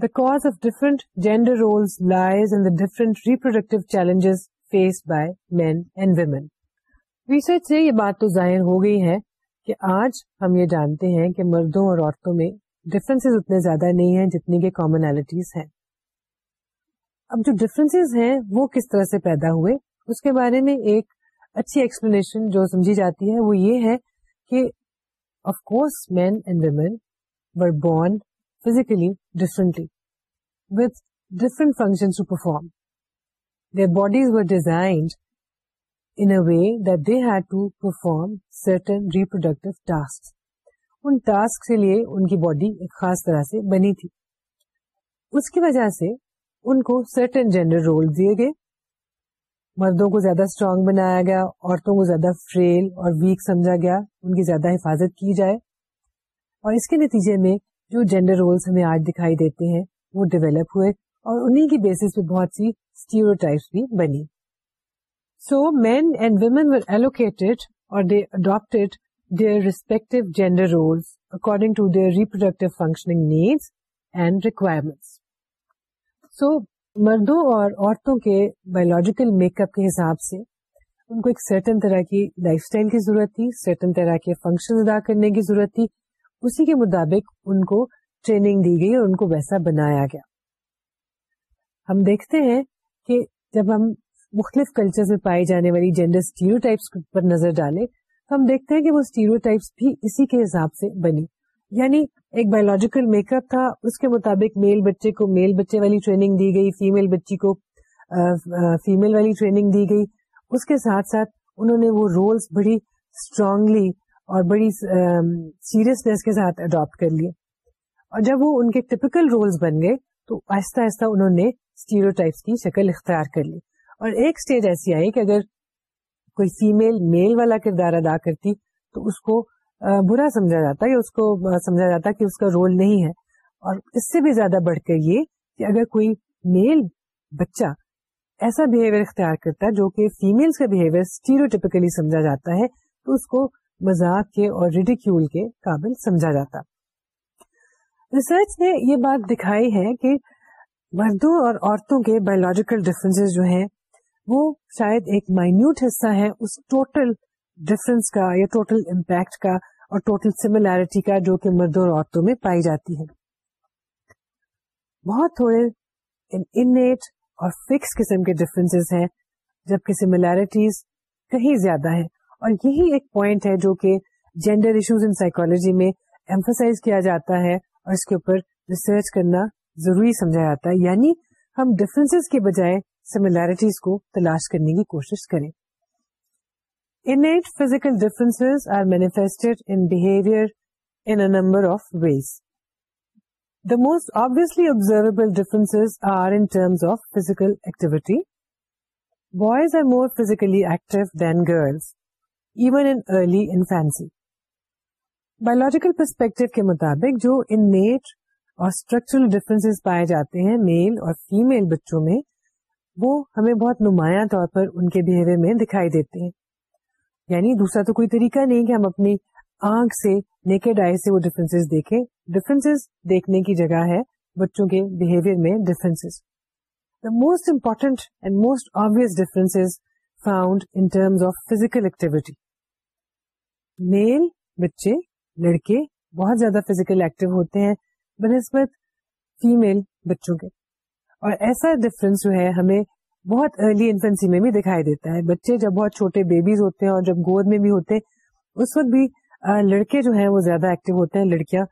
back of different gender roles lies and different reproductive challenges face by men and women research سے یہ بات تو ظاہر ہو گئی ہے کہ آج ہم یہ جانتے ہیں کہ مردوں اور عورتوں میں ڈفرینس اتنے زیادہ نہیں ہے جتنی کہ کامنلٹیز ہیں اب جو ڈفرنس ہیں وہ کس طرح سے پیدا ہوئے اس کے بارے میں ایک اچھی ایکسپلینیشن جو سمجھی جاتی ہے وہ یہ ہے کہ of course men and were born physically differently in a way had to perform certain task in task کے لیے ان کی باڈی ایک خاص طرح سے بنی تھی اس کی وجہ سے ان کو سرٹن جینڈر رول دیے گئے مردوں کو زیادہ اسٹرانگ بنایا گیا عورتوں کو زیادہ فریل اور ویک سمجھا گیا ان کی زیادہ حفاظت کی جائے اور اس کے نتیجے میں جو جینڈر رولس ہمیں آج دکھائی دیتے ہیں وہ ڈیولپ ہوئے اور کی بیسس پہ بہت سی ٹائپس بھی بنی so men and women allocated اور they adapted their respect gender roles according to their reproductive functioning needs and requirements so مردوں اور عورتوں کے بایولوجیکل میک اپ کے حساب سے ان کو ایک سرٹن طرح کی لائف اسٹائل کی ضرورت تھی سرٹن طرح کے فنکشن ادا کرنے کی ضرورت تھی اسی کے مطابق ان کو ٹریننگ دی گئی اور ان کو ویسا بنایا گیا ہم دیکھتے ہیں کہ جب ہم مختلف کلچر میں پائی جانے والی جینڈر ٹائپس پر نظر ڈالیں تو ہم دیکھتے ہیں کہ وہ ٹائپس بھی اسی کے حساب سے بنی یعنی ایک بایولوجیکل میک اپ تھا اس کے مطابق میل بچے کو میل بچے والی ٹریننگ دی گئی فیمل بچی کو فیمل والی ٹریننگ دی گئی اس کے ساتھ ساتھ انہوں نے وہ رولس بڑی اسٹرانگلی اور بڑی سیریسنیس کے ساتھ اڈاپٹ کر لیے اور جب وہ ان کے ٹیپکل رولس بن گئے تو آہستہ آہستہ انہوں نے ٹائپس کی شکل اختیار کر لی اور ایک اسٹیج ایسی آئی کہ اگر کوئی فیمل میل والا کردار ادا کرتی تو اس کو برا سمجھا جاتا ہے یا اس کو سمجھا جاتا ہے کہ اس کا رول نہیں ہے اور اس سے بھی زیادہ بڑھ کر یہ کہ اگر کوئی میل بچہ ایسا بہیویئر اختیار کرتا ہے جو کہ فیمل کا بہیویئر سمجھا جاتا ہے تو اس کو مذاق کے اور ریڈیکیول کے قابل سمجھا جاتا ریسرچ نے یہ بات دکھائی ہے کہ مردوں اور عورتوں کے بایولوجیکل ڈفرینس جو ہیں وہ شاید ایک مائنیوٹ حصہ ہے اس ٹوٹل ڈفرنس کا یا ٹوٹل امپیکٹ کا اور ٹوٹل سملیرٹی کا جو کہ مردوں اور عورتوں میں پائی جاتی ہے بہت تھوڑے اور فکس قسم کے ڈفرینس ہیں جبکہ سملیرٹیز کہیں زیادہ ہیں اور یہی ایک پوائنٹ ہے جو کہ جینڈر ایشوز ان سائیکولوجی میں ایمفسائز کیا جاتا ہے اور اس کے اوپر ریسرچ کرنا ضروری سمجھا جاتا ہے یعنی ہم ڈفرینس کے بجائے سملیرٹیز کو تلاش کرنے کی کوشش کریں innate physical differences are manifested in behavior in a number of ways. The most obviously observable differences are in terms of physical activity. Boys are more physically active than girls, even in early infancy. Biological perspective کے مطابق جو innate اور structural differences پائے جاتے ہیں male اور female بچوں میں وہ ہمیں بہت نمایاں طور پر ان کے behavior میں دکھائی دیتے ہیں یعنی دوسرا تو کوئی طریقہ نہیں کہ ہم اپنی آنکھ سے سے نیکڈ وہ ڈفرینس دیکھیں ڈفرینس دیکھنے کی جگہ ہے بچوں کے بہیویئر میں difference the most important and most obvious difference found in terms of physical activity male بچے لڑکے بہت زیادہ فزیکل ایکٹیو ہوتے ہیں نسبت فیمل بچوں کے اور ایسا ڈفرینس جو ہے ہمیں بہت ارلی انفینسی میں بھی دکھائی دیتا ہے بچے جب بہت چھوٹے بیبیز ہوتے ہیں اور جب گود میں بھی ہوتے ہیں اس وقت بھی لڑکے جو ہیں وہ زیادہ ایکٹیو ہوتے ہیں لڑکیاں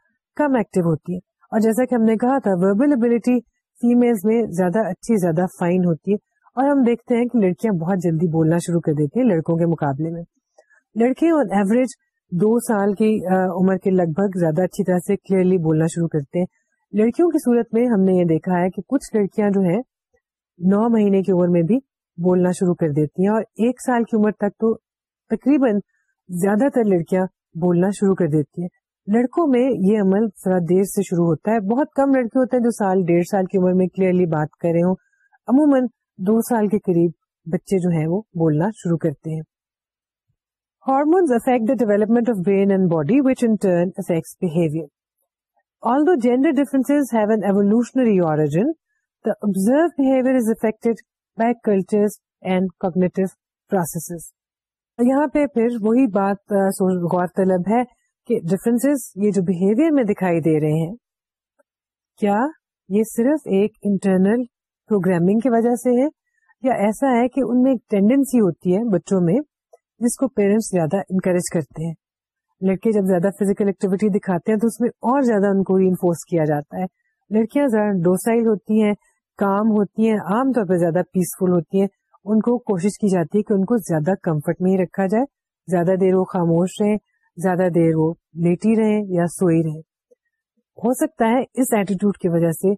کم ایکٹیو ہوتی ہیں اور جیسا کہ ہم نے کہا تھا وربل ابلیٹی فیمل میں زیادہ اچھی زیادہ فائن ہوتی ہے اور ہم دیکھتے ہیں کہ لڑکیاں بہت جلدی بولنا شروع کر دیتی ہیں لڑکوں کے مقابلے میں لڑکے اور ایوریج دو سال کی عمر کے لگ بھگ زیادہ اچھی طرح سے کلیئرلی بولنا شروع کرتے ہیں لڑکیوں کی صورت میں ہم نے یہ دیکھا ہے کہ کچھ لڑکیاں جو ہیں نو مہینے کی عمر میں بھی بولنا شروع کر دیتی ہیں اور ایک سال کی عمر تک تو تقریباً زیادہ تر لڑکیاں بولنا شروع کر دیتی ہیں لڑکوں میں یہ عمل ذرا دیر سے شروع ہوتا ہے بہت کم لڑکے ہوتے ہیں جو سال سال ڈیڑھ کی عمر میں کلیئرلی بات کر رہے ہوں عموماً دو سال کے قریب بچے جو ہیں وہ بولنا شروع کرتے ہیں hormones affect the development of brain and body which in turn behaviour although gender difference have an evolutionary origin آبزروہیویئر is affect by culture and come process یہاں پہ پھر وہی بات غور طلب ہے کہ ڈفرینس یہ جو بہیویئر میں دکھائی دے رہے ہیں کیا یہ صرف ایک انٹرنل پروگرام کی وجہ سے ہے یا ایسا ہے کہ ان میں ایک ٹینڈینسی ہوتی ہے بچوں میں جس کو پیرنٹس زیادہ انکریج کرتے ہیں لڑکے جب زیادہ فیزیکل ایکٹیویٹی دکھاتے ہیں تو اس میں اور زیادہ ان کو ری انفورس کیا جاتا ہے لڑکیاں ذرا ڈوسائل ہوتی ہیں کام ہوتی ہیں عام طور پہ زیادہ پیسفل ہوتی ہیں ان کو کوشش کی جاتی ہے کہ ان کو زیادہ کمفرٹ میں ہی رکھا جائے زیادہ دیر وہ خاموش رہے زیادہ دیر وہ لیٹی رہے یا سوئی رہے ہو سکتا ہے اس ایٹیٹیوڈ کی وجہ سے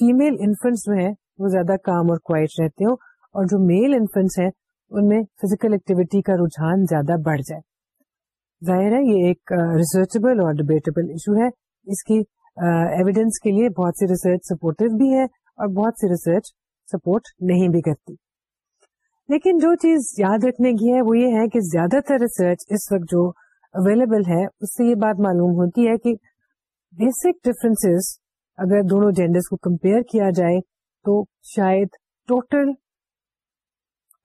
فیمل انفنٹس جو ہیں وہ زیادہ کام اور کوائٹ رہتے ہوں اور جو میل انفنٹس ہیں ان میں فزیکل ایکٹیویٹی کا رجحان زیادہ بڑھ جائے ظاہر ہے یہ ایک ریسرچبل اور ڈبیٹیبل ایشو ہے اس کی ایویڈینس کے لیے بہت سی ریسرچ سپورٹو بھی ہے اور بہت سی ریسرچ سپورٹ نہیں بھی کرتی لیکن جو چیز یاد رکھنے کی ہے وہ یہ ہے کہ زیادہ تر ریسرچ اس وقت جو اویلیبل ہے اس سے یہ بات معلوم ہوتی ہے کہ بیسک ڈفرینس اگر دونوں جینڈرس کو کمپیئر کیا جائے تو شاید ٹوٹل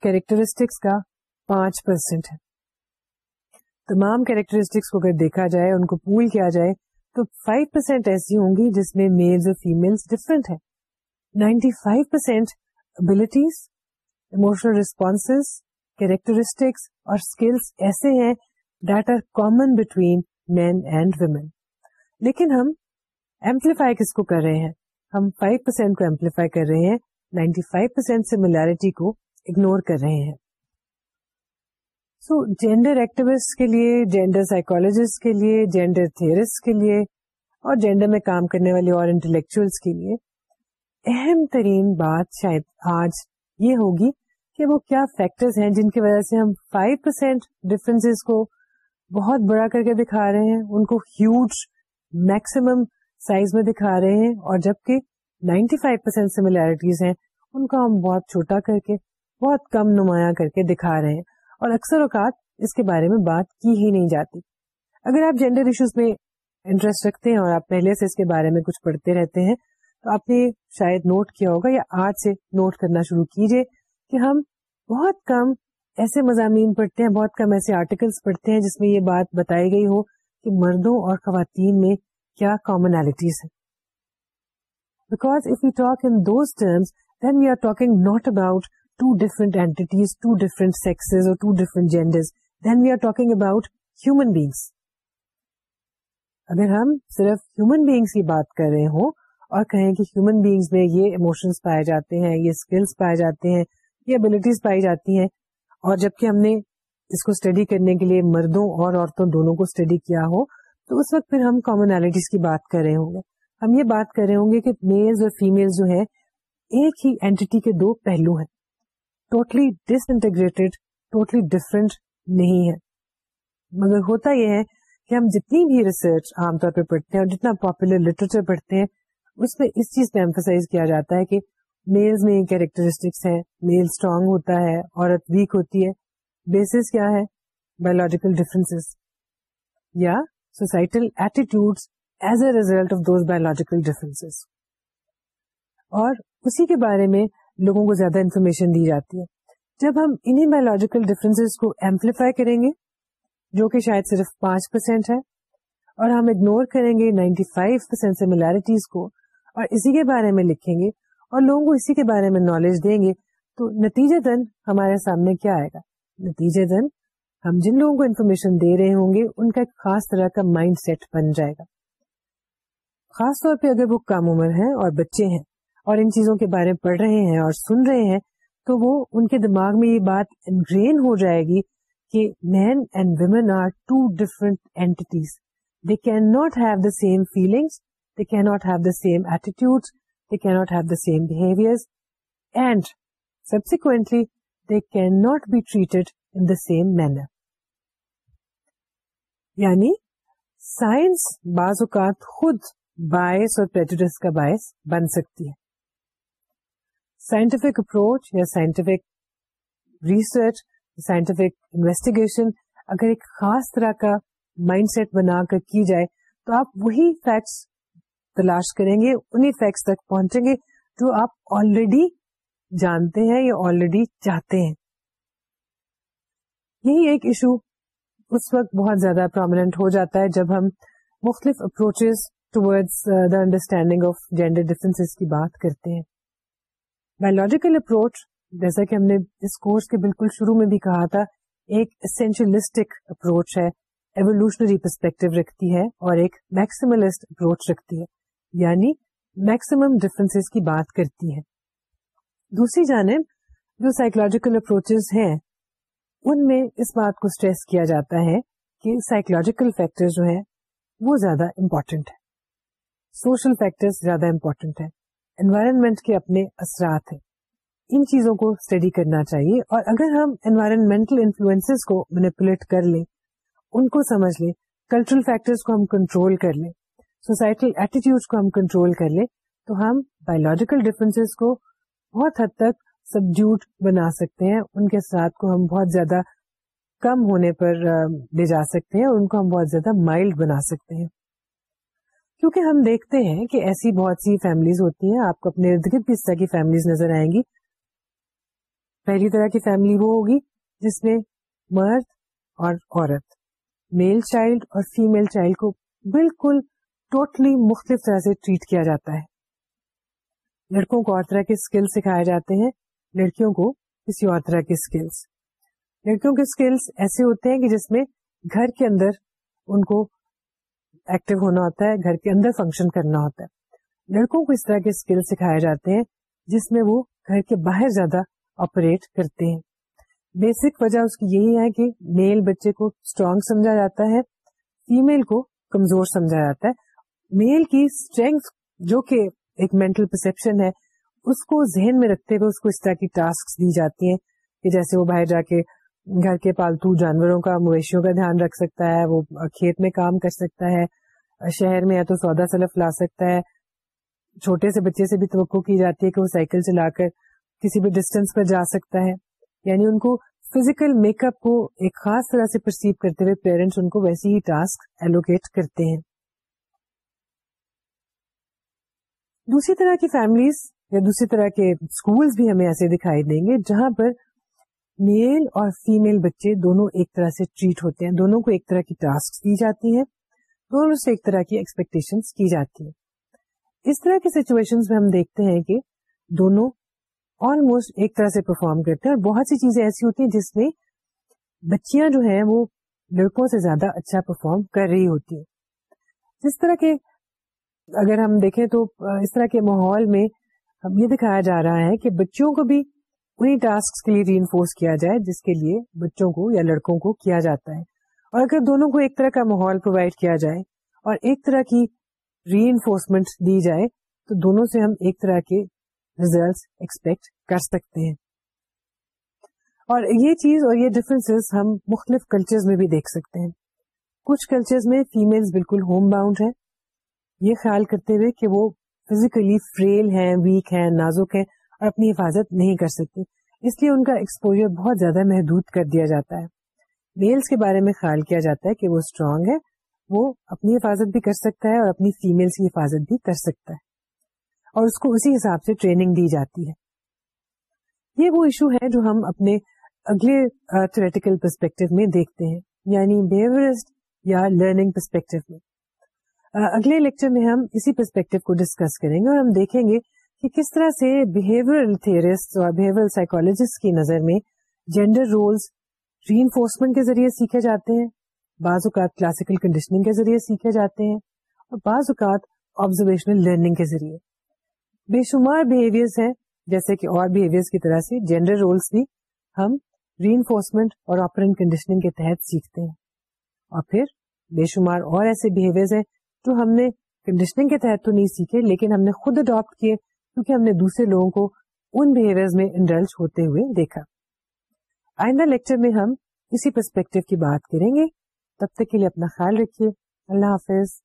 کیریکٹرسٹکس کا پانچ پرسینٹ ہے تمام کیریکٹرسٹکس کو اگر دیکھا جائے ان کو پول کیا جائے تو فائیو پرسینٹ ایسی ہوں گی جس میں میلز اور فیمل ڈفرینٹ ہے ninety five percent abilities emotional response characteristics اور اسکلس ایسے ہیں that are common between men and women لیکن ہم ایمپلیفائی کس کو کر رہے ہیں ہم فائیو پرسینٹ کو ایمپلیفائی کر رہے ہیں نائنٹی فائیو پرسینٹ سیملیرٹی کو اگنور کر رہے ہیں سو جینڈر ایکٹیوسٹ کے لیے جینڈر سائیکولوجسٹ کے لیے جینڈر تھور کے لیے اور جینڈر میں کام کرنے والے اور انٹلیکچوئلس کے لیے اہم ترین بات شاید آج یہ ہوگی کہ وہ کیا فیکٹرز ہیں جن کی وجہ سے ہم 5% پرسینٹ ڈفرینس کو بہت بڑا کر کے دکھا رہے ہیں ان کو ہیوج میکسیمم سائز میں دکھا رہے ہیں اور جبکہ 95% فائیو پرسینٹ سملیرٹیز ہیں ان کو ہم بہت چھوٹا کر کے بہت کم نمایاں کر کے دکھا رہے ہیں اور اکثر اوقات اس کے بارے میں بات کی ہی نہیں جاتی اگر آپ جینڈر ایشوز میں انٹرسٹ رکھتے ہیں اور آپ پہلے سے اس کے بارے میں کچھ پڑھتے رہتے ہیں تو آپ نے شاید نوٹ کیا ہوگا یا آج سے نوٹ کرنا شروع کیجیے کہ ہم بہت کم ایسے مضامین پڑھتے ہیں بہت کم ایسے آرٹیکلس پڑھتے ہیں جس میں یہ بات بتائی گئی ہو کہ مردوں اور خواتین میں کیا کامنالٹیز ہیں because of you talk in those terms then we are talking not about two different entities two different sexes or two different gender then we are talking about human beings اگر ہم صرف human beings کی بات کر رہے ہوں اور کہیں کہ ہیومن بینگز میں یہ اموشنس پائے جاتے ہیں یہ اسکلس پائے جاتے ہیں یہ ابلیٹیز پائی جاتی ہیں اور جب کہ ہم نے اس کو اسٹڈی کرنے کے لیے مردوں اور عورتوں دونوں کو اسٹڈی کیا ہو تو اس وقت پھر ہم کامنالٹیز کی بات کر رہے ہوں گے ہم یہ بات کر رہے ہوں گے کہ میلز اور فیملز جو ہیں ایک ہی اینٹی کے دو پہلو ہیں totally disintegrated totally different نہیں ہے مگر ہوتا یہ ہے کہ ہم جتنی بھی ریسرچ عام طور پہ پڑھتے ہیں اور جتنا پاپولر لٹریچر پڑھتے ہیں اس پہ اس چیز پہ ایمفسائز کیا جاتا ہے کہ میل میں کیریکٹرسٹکس ہیں میل اسٹرانگ ہوتا ہے عورت ویک ہوتی ہے ہے بیسس کیا بایولوجیکل بایولوجیکل ڈفرینس ڈفرینس یا societal attitude as a result of those اور اسی کے بارے میں لوگوں کو زیادہ انفارمیشن دی جاتی ہے جب ہم انہیں بایولوجیکل ڈفرینس کو ایمپلیفائی کریں گے جو کہ شاید صرف پانچ پرسینٹ ہے اور ہم اگنور کریں گے نائنٹی فائیو پرسینٹ سیملیرٹیز کو اور اسی کے بارے میں لکھیں گے اور لوگوں کو اسی کے بارے میں نالج دیں گے تو نتیجے دن ہمارے سامنے کیا آئے گا نتیجے دن ہم جن لوگوں کو انفارمیشن دے رہے ہوں گے ان کا ایک خاص طرح کا مائنڈ سیٹ بن جائے گا خاص طور پہ اگر وہ کم عمر ہیں اور بچے ہیں اور ان چیزوں کے بارے میں پڑھ رہے ہیں اور سن رہے ہیں تو وہ ان کے دماغ میں یہ بات انگرین ہو جائے گی کہ men and women are two different entities they can not have the same feelings they they cannot cannot have the same attitudes, have the same behaviors, and subsequently, they cannot be treated in the same manner. یعنی بعض اوقات خود باعث اور پریٹس کا باعث بن سکتی ہے سائنٹیفک اپروچ یا سائنٹیفک ریسرچ سائنٹیفک انویسٹیگیشن اگر ایک خاص طرح کا مائنڈ سیٹ بنا کر کی جائے تو آپ وہی فیکٹس تلاش کریں گے انہیں فیکٹس تک پہنچیں گے جو آپ آلریڈی جانتے ہیں یا آلریڈی چاہتے ہیں یہی ایک ایشو اس وقت بہت زیادہ پرومیننٹ ہو جاتا ہے جب ہم مختلف approaches towards the understanding of gender difference کی بات کرتے ہیں بایولوجیکل اپروچ جیسا کہ ہم نے اس کورس کے بالکل شروع میں بھی کہا تھا ایک اسینشلسٹک اپروچ ہے ایولیوشنری پرسپیکٹو رکھتی ہے اور ایک میکسیملسٹ اپروچ رکھتی ہے یعنی میکسیمم ڈفرینس کی بات کرتی ہے دوسری جانب جو سائیکولوجیکل اپروچز ہیں ان میں اس بات کو اسٹریس کیا جاتا ہے کہ سائیکولوجیکل فیکٹر جو ہے وہ زیادہ امپورٹینٹ ہے سوشل فیکٹر زیادہ امپورٹینٹ ہے انوائرمنٹ کے اپنے اثرات ہیں ان چیزوں کو اسٹڈی کرنا چاہیے اور اگر ہم انوائرمنٹل انفلوئنس کو مینپولیٹ کر لیں ان کو سمجھ لیں کلچرل فیکٹر کو ہم کنٹرول کر لیں سوسائٹل ایٹیٹیوڈ کو ہم کنٹرول کر لیں تو ہم بایولوجیکل ڈفرینس کو بہت حد تک سب بنا سکتے ہیں ان کے ساتھ کو ہم بہت زیادہ کم ہونے پر لے جا سکتے ہیں اور ان کو ہم بہت زیادہ مائلڈ بنا سکتے ہیں کیونکہ ہم دیکھتے ہیں کہ ایسی بہت سی فیملیز ہوتی ہیں آپ کو اپنے ارد گرد طرح کی فیملیز نظر آئیں گی پہلی طرح کی فیملی وہ ہوگی جس میں مرد اور عورت میل چائلڈ اور فیمل چائلڈ کو بالکل ٹوٹلی مختلف طرح سے ٹریٹ کیا جاتا ہے لڑکوں کو اور طرح کے اسکل سکھائے جاتے ہیں لڑکیوں کو کسی اور طرح کے اسکلس لڑکیوں کے اسکلس ایسے ہوتے ہیں کہ جس میں گھر کے اندر ان کو ایکٹیو ہونا ہوتا ہے گھر کے اندر فنکشن کرنا ہوتا ہے لڑکوں کو اس طرح کے اسکل سکھائے جاتے ہیں جس میں وہ گھر کے باہر زیادہ آپریٹ کرتے ہیں بیسک وجہ اس کی یہی ہے کہ میل بچے کو اسٹرانگ سمجھا جاتا ہے فیمل کو کمزور سمجھا جاتا ہے میل کی اسٹرینگ جو کہ ایک مینٹل پرسپشن ہے اس کو ذہن میں رکھتے ہوئے اس کو اس طرح کی ٹاسک دی جاتی ہیں کہ جیسے وہ باہر جا کے گھر کے پالتو جانوروں کا مویشیوں کا دھیان رکھ سکتا ہے وہ کھیت میں کام کر سکتا ہے شہر میں یا تو سودا سلف لا سکتا ہے چھوٹے سے بچے سے بھی توقع کی جاتی ہے کہ وہ سائیکل چلا کر کسی بھی ڈسٹینس پر جا سکتا ہے یعنی ان کو فزیکل میک اپ کو ایک خاص طرح سے پرسیو کرتے ہوئے پیرنٹس ان کو ویسی ہی ٹاسک ایلوکیٹ کرتے ہیں دوسری طرح کی فیملیز یا دوسری طرح کے اسکولس بھی ہمیں ایسے دکھائی دیں گے جہاں پر میل اور فیمل بچے دونوں ایک طرح سے ٹریٹ ہوتے ہیں دونوں کو ایک طرح کی ٹاسک دی جاتی ہیں ایک طرح کی ایکسپیکٹیشن کی جاتی ہیں اس طرح کے سچویشن میں ہم دیکھتے ہیں کہ دونوں آلموسٹ ایک طرح سے پرفارم کرتے ہیں اور بہت سی چیزیں ایسی ہوتی ہیں جس میں بچیاں جو ہیں وہ لڑکوں سے زیادہ اچھا پرفارم کر رہی ہوتی ہیں جس طرح کے اگر ہم دیکھیں تو اس طرح کے ماحول میں یہ دکھایا جا رہا ہے کہ بچوں کو بھی انہیں ٹاسک کے لیے ری انفورس کیا جائے جس کے لیے بچوں کو یا لڑکوں کو کیا جاتا ہے اور اگر دونوں کو ایک طرح کا ماحول پرووائڈ کیا جائے اور ایک طرح کی ری انفورسمنٹ دی جائے تو دونوں سے ہم ایک طرح کے ریزلٹ ایکسپیکٹ کر سکتے ہیں اور یہ چیز اور یہ ڈفرینس ہم مختلف کلچر میں بھی دیکھ سکتے ہیں کچھ کلچر میں فیمل بالکل ہوم باؤنڈ ہیں یہ خیال کرتے ہوئے کہ وہ فزیکلی فریل ہیں ویک ہیں نازک ہیں اور اپنی حفاظت نہیں کر سکتے اس لیے ان کا ایکسپوجر بہت زیادہ محدود کر دیا جاتا ہے میلس کے بارے میں خیال کیا جاتا ہے کہ وہ اسٹرانگ ہے وہ اپنی حفاظت بھی کر سکتا ہے اور اپنی فیملس کی حفاظت بھی کر سکتا ہے اور اس کو اسی حساب سے ٹریننگ دی جاتی ہے یہ وہ ایشو ہے جو ہم اپنے اگلے تھریٹیکل پرسپیکٹو میں دیکھتے ہیں یعنی بہیورسٹ یا لرننگ پرسپیکٹو میں اگلے لیکچر میں ہم اسی پرسپیکٹو کو ڈسکس کریں گے اور ہم دیکھیں گے کہ کس طرح سے بہیورل اور سائیکولوجسٹ کی نظر میں جینڈر رولس ری انفورسمنٹ کے ذریعے سیکھے جاتے ہیں بعض اوقات کلاسیکل کنڈیشننگ کے ذریعے سیکھے جاتے ہیں اور بعض اوقات آبزرویشنل لرننگ کے ذریعے بے شمار بہیویئرس ہیں جیسے کہ اور بہیویئرس کی طرح سے جینڈر رولس بھی ہم ری انفورسمنٹ اور آپرنٹ کنڈیشننگ کے تحت سیکھتے ہیں اور پھر بے شمار اور ایسے بہیویئر ہیں جو ہم نے کنڈیشننگ کے تحت تو نہیں سیکھے لیکن ہم نے خود اڈاپٹ کیے کیونکہ ہم نے دوسرے لوگوں کو ان بہیویئر میں انڈلج ہوتے ہوئے دیکھا آئندہ لیکچر میں ہم اسی پرسپیکٹو کی بات کریں گے تب تک کے لیے اپنا خیال رکھیے اللہ حافظ